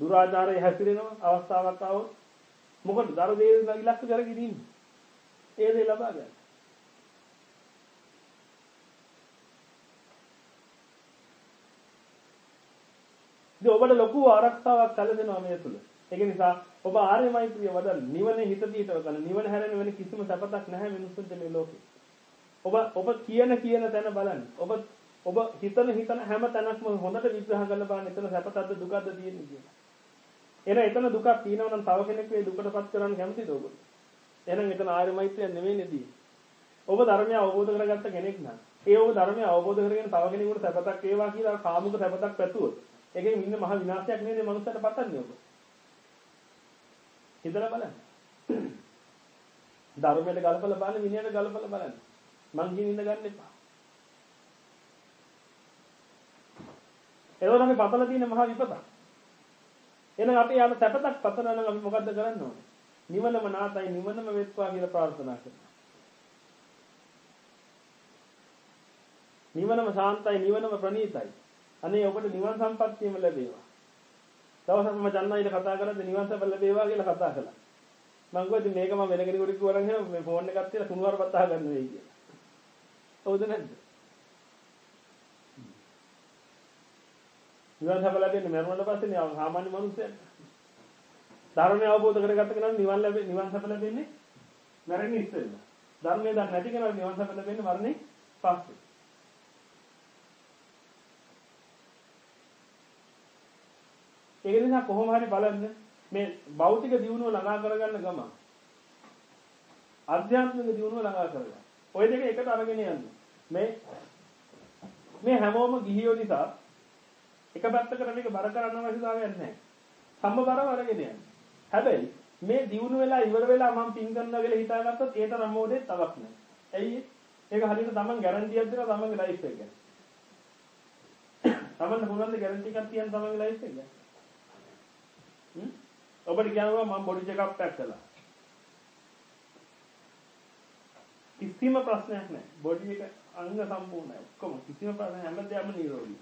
දුරාචාරය හැසිරෙනවා අවස්ථාවක් ආවොත් මොකද දර දේ ඉලක්ක කරගෙන ඉන්නේ. ඒ දේ ලබා ගන්න. ඉතින් ඔබට ලොකු ආරක්ෂාවක් සැලසෙනවා මේ තුල. ඒක නිසා ඔබ ආර්ය මෛත්‍රිය වඩන නිවන හිත පිටව කරන නිවන හැරෙන වෙන කිසිම සැපතක් නැහැ මිනිස්සුන්ට මේ ලෝකේ. ඔබ ඔබ කියන කියන තැන බලන්න. ඔබ ඔබ හිතන හිතන හැම තැනක්ම හොඳට විග්‍රහ කරලා බලන්න එතන සැපතක්ද දුකක්ද තියෙන්නේ කියලා. එහෙනම් එතන දුකක් තියෙනවා නම් තව කෙනෙක් මේ දුකටපත් කරන්න කැමතිද ඔබ? එහෙනම් එතන ආර්ය මෛත්‍රිය නෙමෙයි නේදී. ඔබ ධර්මය අවබෝධ කරගත්ත කෙනෙක් නම් ඒ ඔබ ධර්මය අවබෝධ කරගෙන තව කෙනෙකුට සැපතක් වේවා කියලා කාමුක සැපතක් පැතුවොත් ඒකෙන් ඉන්න මහ විනාශයක් නේද මනුස්සයට පතන්නේ ඔබ. හිතලා බලන්න. ධර්මයට ගලපලා බලන්න විනයට ගලපලා බලන්න. මං කියන ඉන්න ගන්න එපා. ඒක තමයි පතල තියෙන මහ විපතක්. එහෙනම් අපි යාම සැපතක් පතනවා නම් අපි මොකද්ද කරන්න ඕනේ? නිවනම නාතයි නිවනම වෙත්වා කියලා ප්‍රාර්ථනා කරනවා. නිවනම ශාන්තයි නිවනම ප්‍රණීතයි. අනේ ඔබට නිවන් සම්පත්තියම ලැබේවා. දවසක් මම චන්නයිට කතා කරද්දී නිවන් සප ලැබේවා කියලා කතා කළා. මම කිව්වා මේක මම වෙන කෙනෙකුට කිව්වරන් එහෙම මේ ෆෝන් එකක් තියලා තුන්වරපත් අහගන්න වෙයි කියලා. හවුද නැද්ද? නිවන් සප ලැබෙන්නේ මරුණට පස්සේ නේ සාමාන්‍ය මිනිස්සුන්ට. ධර්මය අවබෝධ කරගත්ත කෙනා නිවන් ලැබෙ නිවන් සප ලැබෙන්නේ මරණය ඉස්සෙල්ලා. ධර්මය දන්නේ නැති කෙනා නිවන් සප ලැබෙන්නේ මරණේ පස්සේ. ඒක නිසා කොහොම හරි බලන්න මේ භෞතික දියුණුව ළඟා කරගන්න ගම ආධ්‍යාත්මික දියුණුව ළඟා කරගන්න. ওই දෙක එකට අරගෙන යන්න. මේ මේ හැමෝම ගිහියෝ නිසා එක පැත්තකට මේක බර කරන්න අවශ්‍යතාවයක් නැහැ. සම්බරව අරගෙන යන්න. හැබැයි මේ දියුණු වෙලා ඉවර වෙලා මම පින් කරනවා කියලා හිතාගත්තොත් ඒ තරම් මොඩේ තවක් නැහැ. ඇයි ඒක හරියට තමන් ගැරන්ටියක් දෙනවා තමන්ගේ ලයිෆ් එක ගැන. තමන්ට පුළුවන් ද ගැරන්ටි එකක් තියන්න තමන්ගේ ලයිෆ් එක ගැන. ඔබට කියනවා මම බොඩි චෙක් අප් එකක් කළා. කිසිම ප්‍රශ්නයක් නැහැ. බොඩි එක අංග සම්පූර්ණයි. ඔක්කොම කිසිම ප්‍රශ්න හැමදේම නිරෝගී.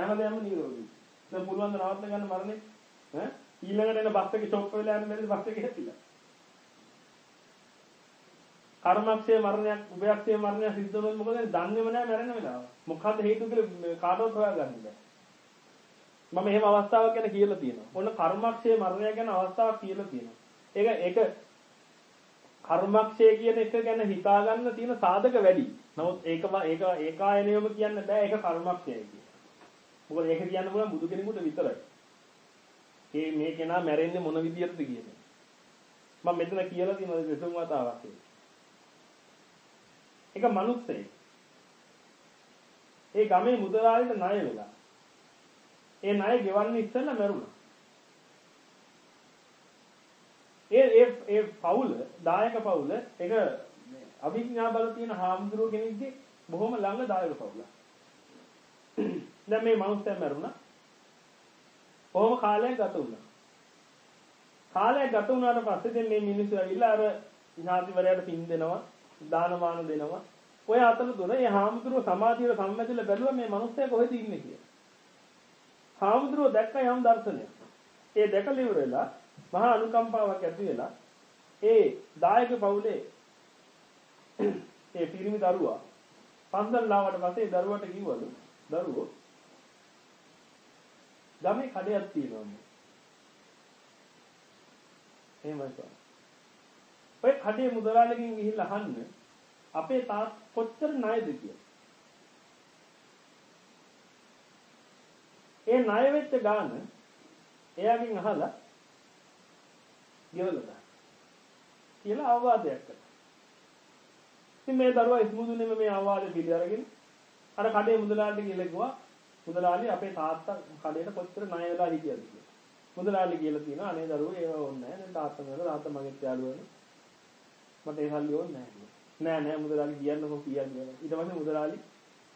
හැමදේම නිරෝගී. දැන් පුළුවන් ද නවත්ත ගන්න මරණය? ඈ ඊළඟට එන බස් එකේ ෂොක් වෙලා යන බැරි බස් එකේ හැතිලා. කර්මක්ෂය මරණයක් උභයක්ෂය මරණයක් සිද්ධ වුණොත් මොකද දන්නේම නැහැ මැරෙන්න වෙලාව. මොකද්ද හේතුව කියලා කාටවත් හොයාගන්න බෑ. මම එහෙම අවස්ථාවක් ගැන කියලා තියෙනවා. ඔන්න කර්මක්ෂය මරණය ගැන අවස්ථාවක් කියලා තියෙනවා. ඒක ඒක කර්මක්ෂය කියන එක ගැන හිතා ගන්න තියෙන සාධක වැඩි. නමුත් ඒක ඒක ඒකායනයම කියන්න බෑ ඒක කර්මක්ෂය කියලා. මොකද ඒක කියන්න පුළුවන් බුදු කෙනෙකුට විතරයි. මේ මේ කෙනා මැරෙන්නේ මොන විදියටද කියන්නේ. මම මෙතන කියලා තියෙනවා දෙතුන් වතාවක් ඒක. එක මිනිස්සෙක්. ඒ ගමේ මුදලාලිට ණය වෙලා. ඒ ණය ගෙවන්න ඉස්සෙල්ලා මැරුණා. ඒ ඒ ඒ පවුල, දායක පවුල එක අභිඥා බල තියෙන හාමුදුරුව කෙනෙක්ගේ බොහොම ළඟ දායක පවුලක්. දැන් මේ මිනිස්සයා මැරුණා. කොහොම කාලයක් ගත වුණා. කාලයක් ගත වුණාට පස්සේ දැන් මේ මිනිස්සු ඇවිල්ලා අර ඥාතිවරයාට පින් දෙනවා දානමාන දෙනවා. ඔය අතරතුර මේ හාමුදුරුව සමාධියට සම්මැදිලා බැලුවා මේ මිනිස්සයා කොහෙද ඉන්නේ කියලා. හාමුදුරුව දැක්ක යම් දර්ශනයක්. ඒ දැකලා ඉවර වෙලා මහා අනුකම්පාවක් ඇති වෙලා ඒ දායක පවුලේ ඒ පිරිමි දරුවා පන්සල් ලාවට පස්සේ දරුවට කිව්වලු දරුවෝ ගමේ කඩයක් තියෙනවා එහෙමයි සර්. ඔය කඩේ මුදලාලගෙන් ගිහිල්ලා අහන්න අපේ තාත් කොච්චර ණයද කියලා. ඒ ණය වෙච්ච ගාන එයාගෙන් අහලා ගෙවලා දාන්න. කියලා අවවාදයක් කළා. ඉතින් මේ දරුවා ඉස්මුදුනේම මේ අවවාද පිළි අරගෙන අර කඩේ මුදලාලිට කියලා කිව්වා මුදලාලි අපේ තාත්තා කඩේට කොච්චර ණය වෙලා හිටියද කියලා. මුදලාලි කියලා කියනවා අනේ දරුවෝ ඒව ඕනේ නැහැ. දැන් තාත්තා මම තාත්තා මගෙත් යාළුවනේ. මට ඒ සල්ලි ඕනේ නැහැ. නෑ නෑ මුදලාලි කියන්නකො කියන්නේ. ඊට පස්සේ මුදලාලි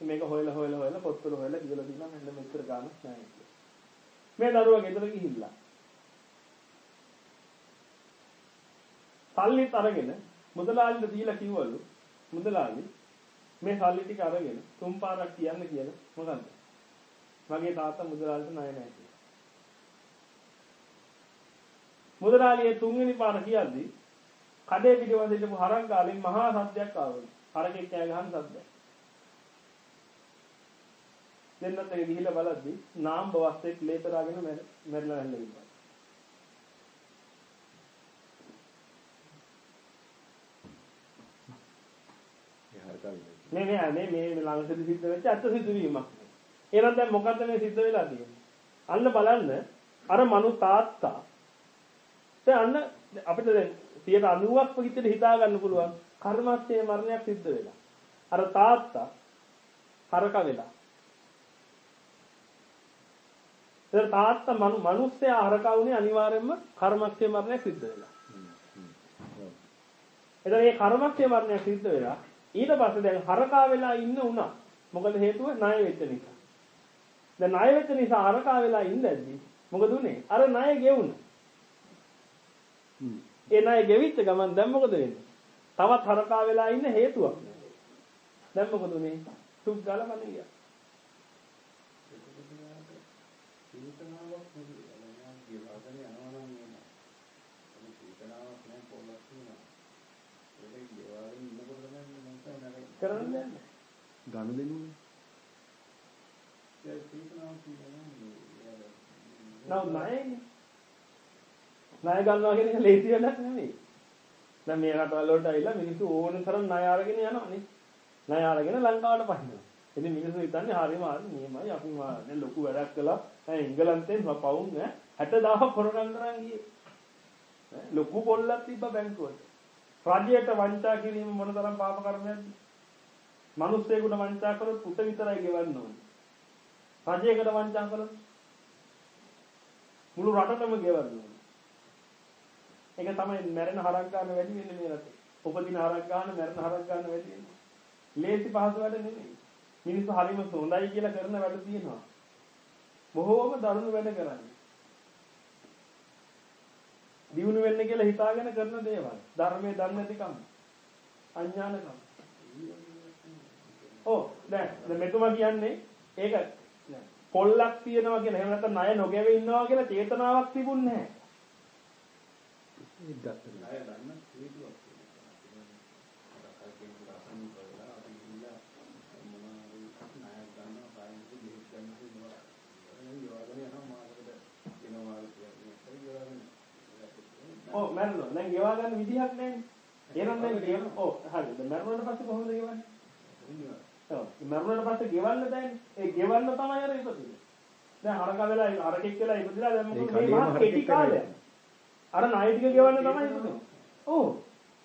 මේක හොයලා හොයලා හොයලා පොත්වල හොයලා කියලා දුන්නා මෙන්න මෙච්චර ගාණක් නෑ කියලා. මේ දරුවා ගෙදර ගිහිල්ලා සල්ලිත් අරගෙන මුදලාලිට දීලා කිව්වලු මුදලාලි මේ සල්ලි ටික අරගෙන තුන් පාරක් කියන්න කියලා මොකන්ද? මගේ තාත්තා මුදලාලිට ණය නැහැ කියලා. මුදලාලියේ තුන්වෙනි පාර කියද්දි කඩේ පිටවඳ හිටපු හරක් ගාලෙන් මහා සද්දයක් ආවලු. හරකෙක් කෑ ගහන සද්දයක්. දෙන්නත් එක ගිහිල්ලා බලද්දි නාම් බවස්තෙක් ලේතරාගෙන මැරිලා නැල්ල ඉන්නවා. මේ මේ මේ මේ ළඟදී සිද්ධ වෙච්ච අත්‍ය සිදුවීමක්. එහෙනම් දැන් මොකද්ද මේ සිද්ධ වෙලා තියෙන්නේ? අන්න බලන්න අර මනු තාත්තා දැන් අන්න අපිට දැන් 90ක් විතර හිතා ගන්න පුළුවන් කර්මස්සේ මරණයක් සිද්ධ වෙලා. අර තාත්තා හරක වෙලා. ඒතර තාත්තා මනු මිනිස්සයා හරක වුණේ අනිවාර්යයෙන්ම කර්මස්සේ මරණයක් සිද්ධ වෙලා. එතන මේ කර්මස්සේ මරණයක් සිද්ධ වෙලා ඊට පස්සේ දැන් හරකා වෙලා ඉන්න උනා. මොකද හේතුව ණය වෙච්ච නිසා. දැන් ණය වෙච්ච නිසා හරකා වෙලා ඉඳද්දි මොකද උනේ? අර ණය ගෙවුණා. ඒ ණය ගෙවිච්ච ගමන් දැන් මොකද වෙන්නේ? තවත් හරකා වෙලා ඉන්න හේතුවක් නෑ. දැන් මොකද උනේ? තුක් ගාලා මම ගියා. කරන්නේ ගන්න දෙනුනේ. නව ණයනේ. ණය ගන්නවා කියන එක ලේසි වැඩක් නෙමෙයි. දැන් මේ රටවල් වලට ඇවිල්ලා මිනිස්සු ඕන තරම් ණය අරගෙන යනවානේ. ණය අරගෙන ලංකාවට පහිනවා. ඉතින් මිනිස්සු හිතන්නේ හරිම හරි නියමයි අපි නේ ලොකු වැඩක් කළා. ඈ ඉංගලන්තෙන් පවුම් ඈ 60000 කොරගන්න තරම් ගියේ. ලොකු පොල්ලක් තිබ්බ බැංකුවට. රජයට වංචා කිරීම මොන තරම් පාප කර්මයක්ද? මිනිස්සෙකුට වංචා කළොත් උට විතරයි ගෙවන්න ඕනේ. රජයකට වංචා කළොත් මුළු රටටම ගෙවන්න ඕනේ. ඒක තමයි මැරෙන හරක් ගන්න වැඩි වෙන්නේ මේ රටේ. උපදින හරක් ගන්න මැරෙන හරක් ගන්න වැඩි වෙන්නේ. ලේසි පහසු වැඩ නෙමෙයි. මිනිස්සු හරිම හොඳයි කියලා කරන වැඩ තියෙනවා. බොහෝම දරුණු වැඩ කරන්නේ. දිනු වෙන්න කියලා හිතාගෙන කරන දේවල්. ධර්මයේ දන්නේ නැතිකම. අඥානකම. ඔව් දැන් මෙතුමා කියන්නේ ඒක පොල්ලක් තියනවා කියන එහෙම නැත්නම් ණය නොගෙව ඉන්නවා කියලා චේතනාවක් තිබුණේ නැහැ. ගන්න. ණය ගන්න හේතුවක් ඔව් මැරුණා. දැන් ගෙවා ගන්න විදිහක් නැහැ. එහෙනම් දැන් ගෙව ඔව් හරිද. මැරුණාට පස්සේ කොහොමද ගෙවන්නේ? ඔව් මරුණාට පස්සේ ගෙවන්න බෑනේ. ඒ ගෙවන්න තමයි අර ඉපදුනේ. දැන් හරක වෙලා හරකෙක් වෙලා ඉපදිලා දැන් මොකද මේ මහා කෙටි කාලයක්. අර ණය ටික ගෙවන්න තමයි ඉපදුනේ. ඔව්.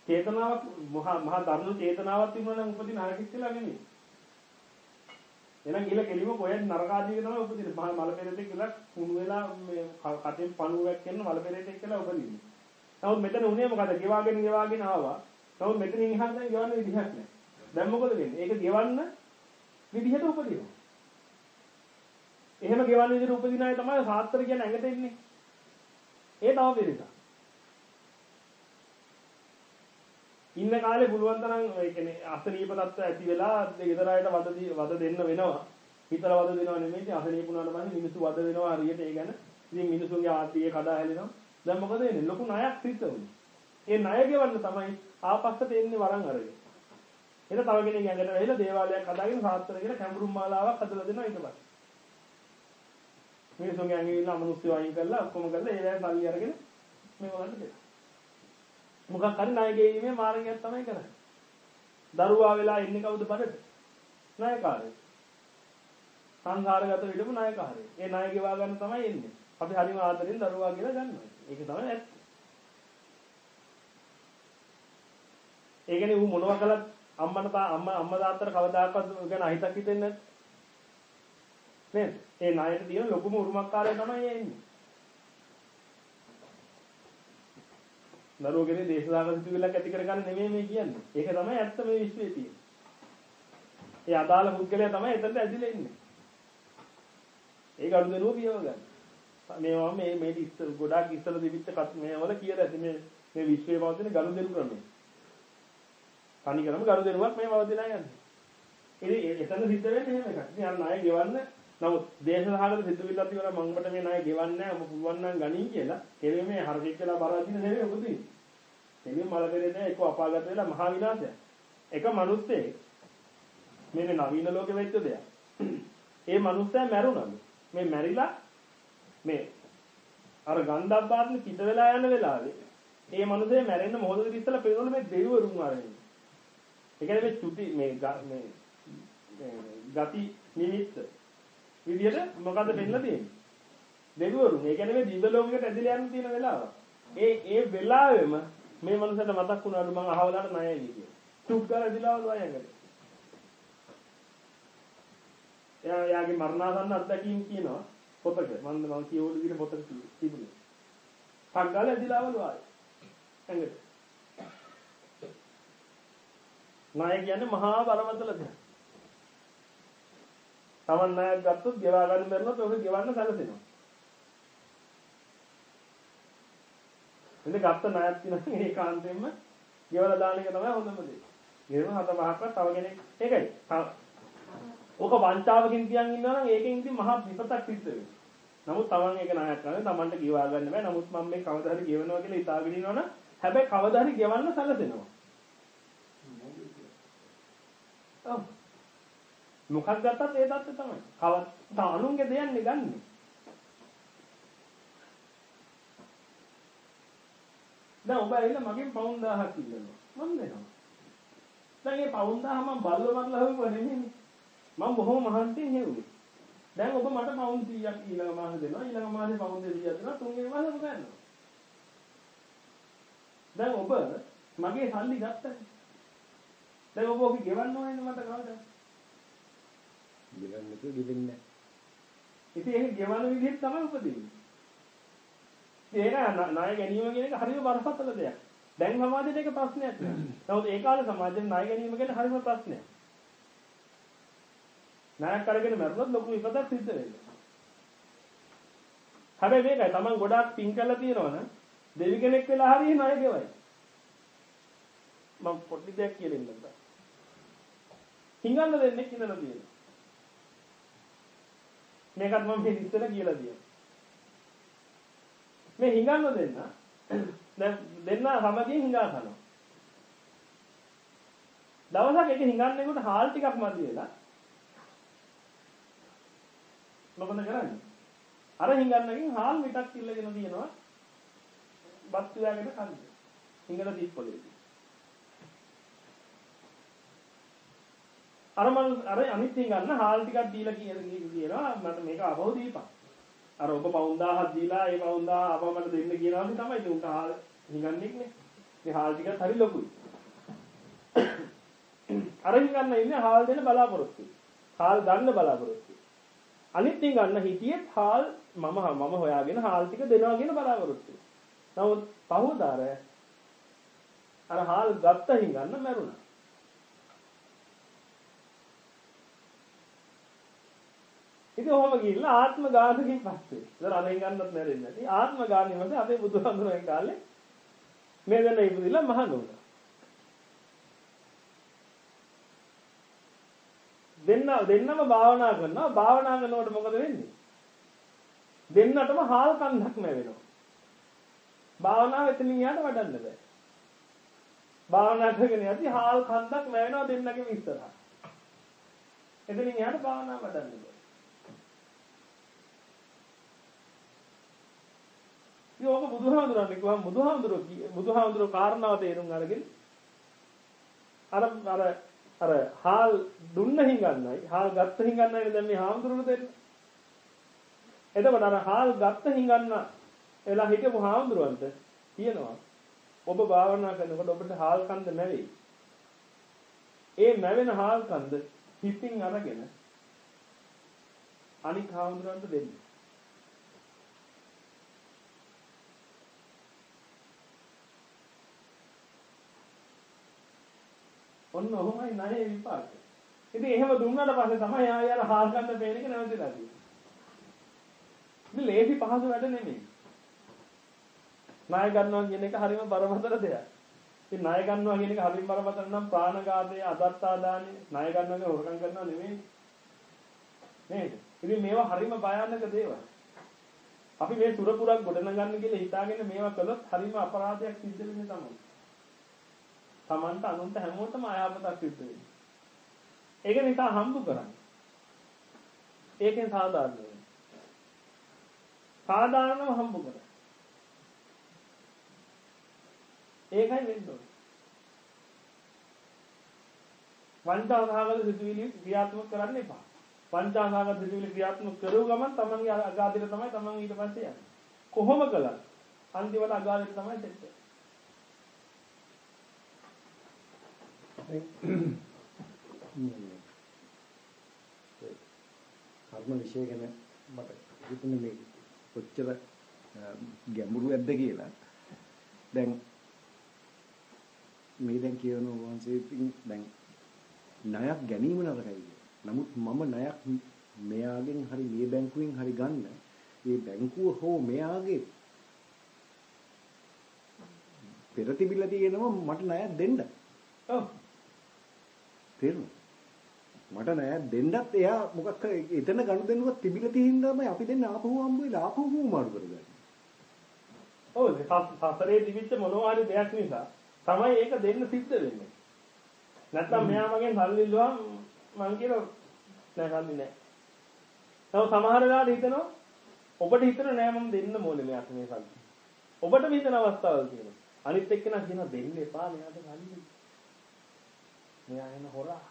චේතනාවක් මහා මහා ධර්ම චේතනාවක් තිබුණා නම් උපදින හරකෙක් කියලා නෙමෙයි. එහෙනම් ගිහලා කෙලිම කොහෙන් නරකාදීක තමයි උපදින්නේ. මහා මල පෙරේතෙක් කියලා කුණු වෙලා මේ කටෙන් පණුවක් කරන මල පෙරේතෙක් කියලා උපදින්නේ. නමුත් මෙතන උනේ මොකද? ගෙවාගෙන ගෙවාගෙන ආවා. නමුත් මෙතනින් එහාට දැන් ගෙවන්න විදිහක් නැහැ. දැන් මොකද වෙන්නේ? ඒක ගෙවන්න විදිහට උපදිනවා. එහෙම ගෙවන්න විදිහට උපදින අය තමයි සාත්‍තර කියන ඇඟට එන්නේ. ඒ තව පිළිසක්. ඉන්න කාලේ පුළුවන් තරම් ඒ කියන්නේ අසනීප තත්ත්ව ඇති වෙලා ගෙදර අයට වද වද දෙන්න වෙනවා. හිතල වද දෙනවා නෙමෙයි ඉතින් අසනීප වුණාට පස්සේ මිනිස්සු වද වෙනවා හරියට ඒ ගැන. ඉතින් මිනිස්සුන්ගේ ආර්ථිකය කඩා හැලෙනවා. දැන් මොකද වෙන්නේ? ලොකු ණයක් සිද්ධ වෙනවා. ඒ ණය ගෙවන්න තමයි ආපස්සට එන්නේ වරන් අරගෙන. එතන තව කෙනෙක් ඇඟට වැහිලා දේවාලයක් හදාගෙන සාත්‍තර කියලා කැඹුරුම් මාලාවක් හදලා දෙනවා ඊට පස්සේ. මිනිස්සුන්ගේ ඇඟේ ඉන්න අමනුෂ්‍ය වයින් කරලා ඔක්කොම කරලා ඒ වැය සල්ලි අරගෙන මේ වලට දෙනවා. මොකක් හරි ණය ගෙවීමේ මාර්ගයක් තමයි කරන්නේ. දරුවා වෙලා ඉන්නේ කවුද බඩට? ණයකාරයෙක්. සංසාරගත විදපු ණයකාරයෙක්. ඒ ණය ගෙවා ගන්න තමයි එන්නේ. අපි හරිම ආදරෙන් දරුවා කියලා ගන්නවා. ඒක තමයි ඇත්ත. ඒ කියන්නේ ඌ මොනවා කළත් අම්මට අම්මා අම්මා තාත්තට කවදාකවත් ගැන අහිතක් හිතෙන්නේ නැත්. නේද? ඒ ණයට තියෙන ලොකුම උරුමකාරය තමයි එන්නේ. දරුවෝ කෙනේ දේශදාන සිතුවිල්ලක් ඇති කරගන්න නෙමෙයි මේ කියන්නේ. ඒක තමයි ඇත්ත මේ විශ්වයේ තියෙන්නේ. ඒ අදාළ පුද්ගලයා තමයි එතනට ඇදිලා ඉන්නේ. ඒක අඩු දෙනුව කියව ගන්න. මේවා මේ මේ ඉස්සර ගොඩාක් ඉස්සර තිබිච්ච මේවල කියලා ඇති මේ මේ විශ්වයේ පවතින ගණු දෙනු ක්‍රමය. තනි කරම ගණු දෙනුවක් මේ පවතිනා යන්නේ. ඉතින් එතන සිද්ධ වෙන්නේ එහෙම එකක්. ඉතින් අර ණය ගෙවන්න නමුත් දේශසහගත සිතුවිල්ලක් තියෙනවා මම ඔබට මේ ණය ගෙවන්නේ නැහැ ඔබ පුළුවන් නම් ගනින් කියලා. කෙරේ මේ හරකෙක් කියලා බර අදින නෙවෙයි ඔබ තියෙන්නේ. එන්නේ මල පෙරේදී එක අපාගත වෙලා මහා විනාශයක්. එක මිනිස්සෙක් මේ නවීන ලෝකෙ වෙච්ච දෙයක්. ඒ මිනිස්සයා මැරුණා. මේ මැරිලා මේ අර ගන්ධබ්බාත්ම පිට වෙලා යන වෙලාවේ ඒ මිනිස්සේ මැරෙන්න මොහොතකට ඉස්සලා පේනවලු මේ දෙවිවරුන් ආරෙන්නේ. ඒ කියන්නේ මේ චුටි මේ මේ ගති නිමිත්ත විදියට මොකද්ද පෙන්නලා තියෙන්නේ? දෙවිවරුන්. ඒ කියන්නේ මේ දිව්‍ය ලෝකයකට ඇදලා යන්න තියෙන වෙලාව. ඒ ඒ වෙලාවෙම මේ මනුස්සයට මතක් වුණාලු මං අහවලට ණයයි කියලා. චුක් කරලා ඇදලාවලු අයංගට. එයා යාගේ මරණාසන්න අත්දැකීම් කියනවා පොතක. මම මම කියවල දින පොතක තිබුණේ. පග්ගල ඇදලාවලු ආයේ. ඇඟට. ණය කියන්නේ මහා බලවතල දෙයක්. Taman ණයක් ගත්තොත් ගෙවා ගන්න බැරිනොත් ඔක ගෙවන්න සැලසෙනවා. ඉතින් ගත්ත ණයක් තියෙනවා ඒකාන්තයෙන්ම ගෙවලා දාන එක තමයි හොඳම දේ. ගෙවන හත පහක්වත් තව කෙනෙක් ඒකයි. ඕක වංචාවකින් තියන් ඉන්නවා නම් ඒකෙන් ඉතින් මහා විපතක් සිද්ධ වෙනවා. නමුත් Taman ඒක ණයක් ගන්න Tamanට ගෙවා ගන්න බෑ. නමුත් මම මේ කවදා හරි ගෙවනවා කියලා හිතාගෙන ඉන්නවනම් හැබැයි කවදා හරි ගෙවන්න සැලසෙනවා. ඔව්. මොකක් ගත්තත් ඒ தත්ත්වය තමයි. කව අනුන්ගේ දෙයන්නේ ගන්නෙ. දැන් ඔබ ඇවිල්ලා මගෙන් පවුන් 1000ක් ඉල්ලනවා. මම දෙනවා. දැන් මේ පවුන් 1000 මම බල්ල මරලා හොයුවා නෙමෙයි. මම බොහොම මහන්සියෙන් හෙව්වේ. දැන් ඔබ මට පවුන් 100ක් ඊළඟ මාසෙ දෙනවා. ඊළඟ මාසෙ පවුන් 200ක් දෙනවා. තුන්වෙනි මාසෙ ඔබ ගන්නවා. දැන් ඔබ මගේ සල්ලි ගත්තනේ. දැන් ඔබ ඔක ගෙවන්න ඕනේ මට කවදාද? ගෙවන්න කිව්ව ගෙවෙන්නේ නැහැ. ඉතින් ඒක ගෙවන විදිහට තමයි උපදින්නේ. ඒක ණය ගැනීම කියන එක හරිම බරපතල දෙයක්. දැන් සමාජයට ඒක ප්‍රශ්නයක් නෑ. නමුත් ඒ කාලේ සමාජයේ ණය ගැනීම කියන්නේ හරිම ප්‍රශ්නයක්. ණයක් අරගෙන මරුණොත් ලොකු විපතක් සිද්ධ වෙනවා. හැබැයි මේකයි Taman ගොඩාක් පින් කරලා තියෙනවනම් දෙවි කෙනෙක් වෙලා හරිය ණය ගෙවයි. මම පොඩි දෙයක් කියලා ඉන්නද? හිඟන්න දෙන්නේ කියලා තියෙනවා. මේකත් මම මේ ඉස්සර කියලා දියා. මේ හිඟන්න දෙන්න දැන් දෙන්න සමගියෙන් හිඟා කරනවා. දවසක් එක හිඟන්නේකට හාල් ටිකක් මදි වෙලා මොකද කරන්නේ? අර හිඟන්නකින් හාල් මිටක් ඉල්ලගෙන තියනවා. බත් පියාගෙන කන්නේ. හිඟන දීප්පලේදී. අර මම අර අනිත් හිඟන්න හාල් ටිකක් දීලා කියනවා මට මේක අපහු දීපන්. අර ඔබ පවුන් 1000ක් දීලා ඒ පවුන් 1000 අපව මට දෙන්න කියනවා වගේ තමයි ඒක උන්ට හාල් හිඟන්නේ නේ. මේ හාල් ටිකත් හරි ලොකුයි. අර හිඟන්න ඉන්නේ හාල් දෙන්න බලාපොරොත්තු. හාල් ගන්න බලාපොරොත්තු. අනිත් හිඟන්න හිටියේ හාල් මම මම හොයාගෙන හාල් ටික දෙනවා කියන බලාපොරොත්තු. නමුත් පහුදාර අර හාල් ගත්ත හිඟන්න මැරුණා. ඉතින් ඔහම ගිහිල්ලා ආත්ම ගානකින් පස්සේ. ඉතින් රණේ ගන්නත් නැරෙන්නේ නැති. ආත්ම ගානේ වලදී අපේ බුදුහාමුදුරන් කාලේ මේ දෙන ඉපදිලා මහනුවර දෙන්න දෙන්නම භාවනා කරනවා. භාවනා කරනකොට මොකද වෙන්නේ? දෙන්නටම හාල් කන්දක් නැවෙනවා භාවනාව එතනින් යාට වඩන්න බෑ. භාවනා කරගෙන යද්දී හාල් කන්දක් නැවෙනවා දෙන්නගේ විස්තරා එතනින් යාට භාවනාව වඩන්න බෑ. යෝග බුදුහාමුදුරන් කිව්වම බුදුහාමුදුරෝ බුදුහාමුදුරෝ කාරණාව තේරුම් අරගෙන අර අර අර හාල් දුන්න හිඟන්නයි හාල් ගත්ත හිඟන්නයි දැන් මේ හාමුදුරුවෝ දෙන්නේ. එතකොට අර හාල් ගත්ත හිඟන්න එලා හිටපු හාමුදුරුවන්ට කියනවා ඔබ භාවනා කරනකොට ඔබට හාල් කන්ද නැවෙයි. ඒ නැවෙන හාල් කන්ද හිතින් අරගෙන අනික් හාමුදුරුවන්ට දෙන්න. ඔන්න ඔහොමයි ණයේ විපාක. ඉතින් එහෙම දුන්නාට පස්සේ තමයි ආය අර හාල් ගන්න පේන එක නැවතිලා තියෙන්නේ. මේ ලේසි පහසු වැඩ නෙමෙයි. ණය ගන්නවා කියන එක හරිම බරපතල දෙයක්. ඉතින් ණය ගන්නවා කියන එක හරිම බරපතල නම් ප්‍රාණඝාතය, අදත්තාදානය, ණය ගන්නවා කියන හොරකම් කරනවා නෙමෙයි. නේද? ඉතින් මේවා හරිම භයානක දේවල්. අපි මේ සුරපුරක් ගොඩනගන්න කියලා හිතාගෙන මේවා කළොත් හරිම අපරාධයක් සිද්ධ වෙන්නේ තමයි. Tamanta අනුන්ට හැමෝටම අයහපතක් සිද්ධ වෙනවා. ඒක නිසා හම්බ කරන්නේ. ඒකෙන් සාධාරණ වෙනවා. සාධාරණව හම්බ කරා. ඒකයි වෙන්න ඕනේ. පංචාසහගත සිතුවිලි ක්‍රියාත්මක කරන්න එපා. පංචාසහගත සිතුවිලි ක්‍රියාත්මක කරුව ගමන් තමන්ගේ අගාධිර තමයි තමන් ඊට පස්සේ යන්නේ. කොහොම කළත් අන්තිමට අගාධිර තමයි සෙට් වෙන්නේ. කර්ම විශ්ය ගැන මට හිතුනේ මේ කොච්චර ගැඹුරු ඇද්ද කියලා. දැන් මේ දැන් කියන වහන්සේ දැන් ණයක් ගැනීම නරකයි. නමුත් මම ණයක් මෙයාගෙන් හරි මේ බැංකුවෙන් හරි ගන්න මේ බැංකුව හෝ මෙයාගේ පෙර තිබිලා තියෙනවා මට ණයක් දෙන්න. ඔව්. තේරුණා? මට නෑ දෙන්නත් එයා මොකක් එතන ගනුදෙනුවක් තිබිලා තියෙන තමයි අපි දෙන්න ආපහු හම්බ වෙලා ආපහු මාරු කරගන්නේ. ඔව් සසරේ තිබිච්ච මොනවා හරි දෙයක් නිසා තමයි ඒක දෙන්න සිද්ධ වෙන්නේ. නැත්තම් මෙයා මගෙන් සල්ලි ඉල්ලුවා මං කියනවා නෑ සල්ලි නෑ. තව සමහර වෙලාවට හිතනවා ඔබට හිතන නෑ මම දෙන්න ඕනේ මෙයාට මේ සල්ලි. ඔබට හිතන අවස්ථාවල් තියෙනවා. අනිත් එක්කෙනා කියනවා දෙන්න එපා මෙයාට සල්ලි. මෙයා එන හොරා.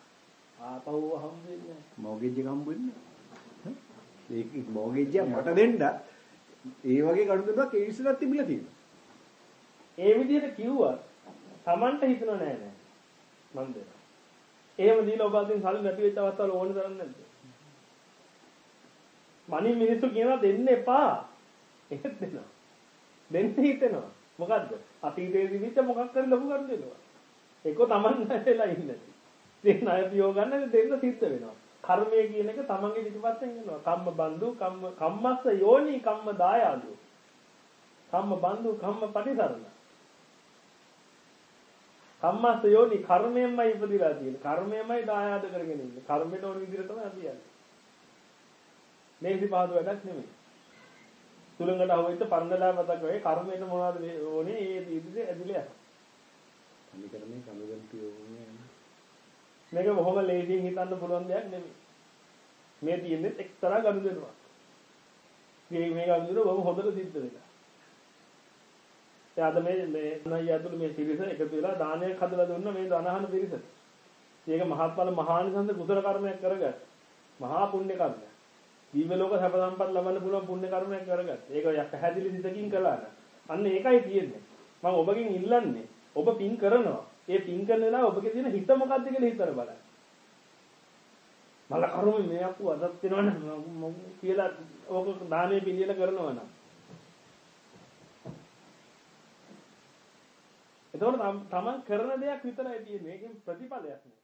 ආපහු හම්බ වෙන්නේ මොගේජ් එක හම්බ වෙන්නේ ඒක මොගේජ් එක මට දෙන්න ඒ වගේ කඩු දෙන්නක් ඒ ඉස්සරත් තිබිලා තියෙනවා. ඒ විදිහට කිව්වා Tamanට හිතන නෑ නෑ. මන් දෙන්න එහෙම දීලා ඔබ අදින් සල්ලි නැති වෙච්ච අවස්ථාවල ඕන තරම් නැද්ද? මනින් මිනිස්සු කියනවා දෙන්න එපා. ඒත් දෙනවා. දෙන්න හිතෙනවා. මොකද්ද? අතීතයේදී විච්ච මොකක් කරලා ලොකු කරු දෙනවා. ඒක තමන් නැහැලා ඉන්නේ දෙන්න අය පියව ගන්න දෙන්න සිද්ධ වෙනවා. කර්මය කියන එක තමන්ගේ පිටපස්සෙන් එනවා. කම්ම බන්දු කම්ම කම්මස්ස යෝනි කම්ම දායාදු. කම්ම බන්දු කම්ම පටිසරණ. කම්මස්ස යෝනි කර්මයෙන්මයි ඉපදිලා තියෙන්නේ. කර්මයෙන්මයි දායාද කරගෙන ඉන්නේ. කර්මයට ඕන විදිහට තමයි අපි යන්නේ. මේසි පහසු වැඩක් නෙමෙයි. තුලඟට අහුවෙච්ච පන්දලා මතක වෙයි කර්මයට මොනවද ඕනේ ඒ විදිහට ඇදිලා යනවා. සම්මිකරණේ කනුගල් පියෝන්නේ මේක බොහොම ලේසියෙන් හිතන්න පුළුවන් දෙයක් නෙමෙයි. මේ තියෙන්නේ එක්තරා ගනුදෙනුවක්. මේ මේ ගනුදෙනුව බොහොම හොඳට සිද්ධ වෙනවා. එයාද මේ මේ නයි ඇතුළු මේ පිරිස එකතු වෙලා දානයක් හදලා දුන්න මේ ධනහන පිරිස. මේක මහත්ඵල මහානිසංස කුසල කර්මයක් කරගත්. මහා පුණ්‍ය කර්මයක්. දීව ලෝක සැප සම්පත් ලබන්න පුළුවන් පුණ්‍ය කර්මයක් කරගත්. ඒක පැහැදිලි සිතකින් කළා නම් අන්න ඒකයි තියෙන්නේ. මම ඔබගෙන් ඉල්ලන්නේ ඔබ පින් කරනවා. ඒ පින් කරන වෙලාව ඔබගේ තියෙන හිත මොකද්ද කියලා හිතලා බලන්න. මල කරුම මේ අපු අදත් වෙනවනම් කියලා ඕක දානේ පිළියෙල කරනවා නම්. එතකොට තමන් කරන දෙයක් විතරයි තියෙන්නේ. ඒකෙන් ප්‍රතිඵලයක් නෑ.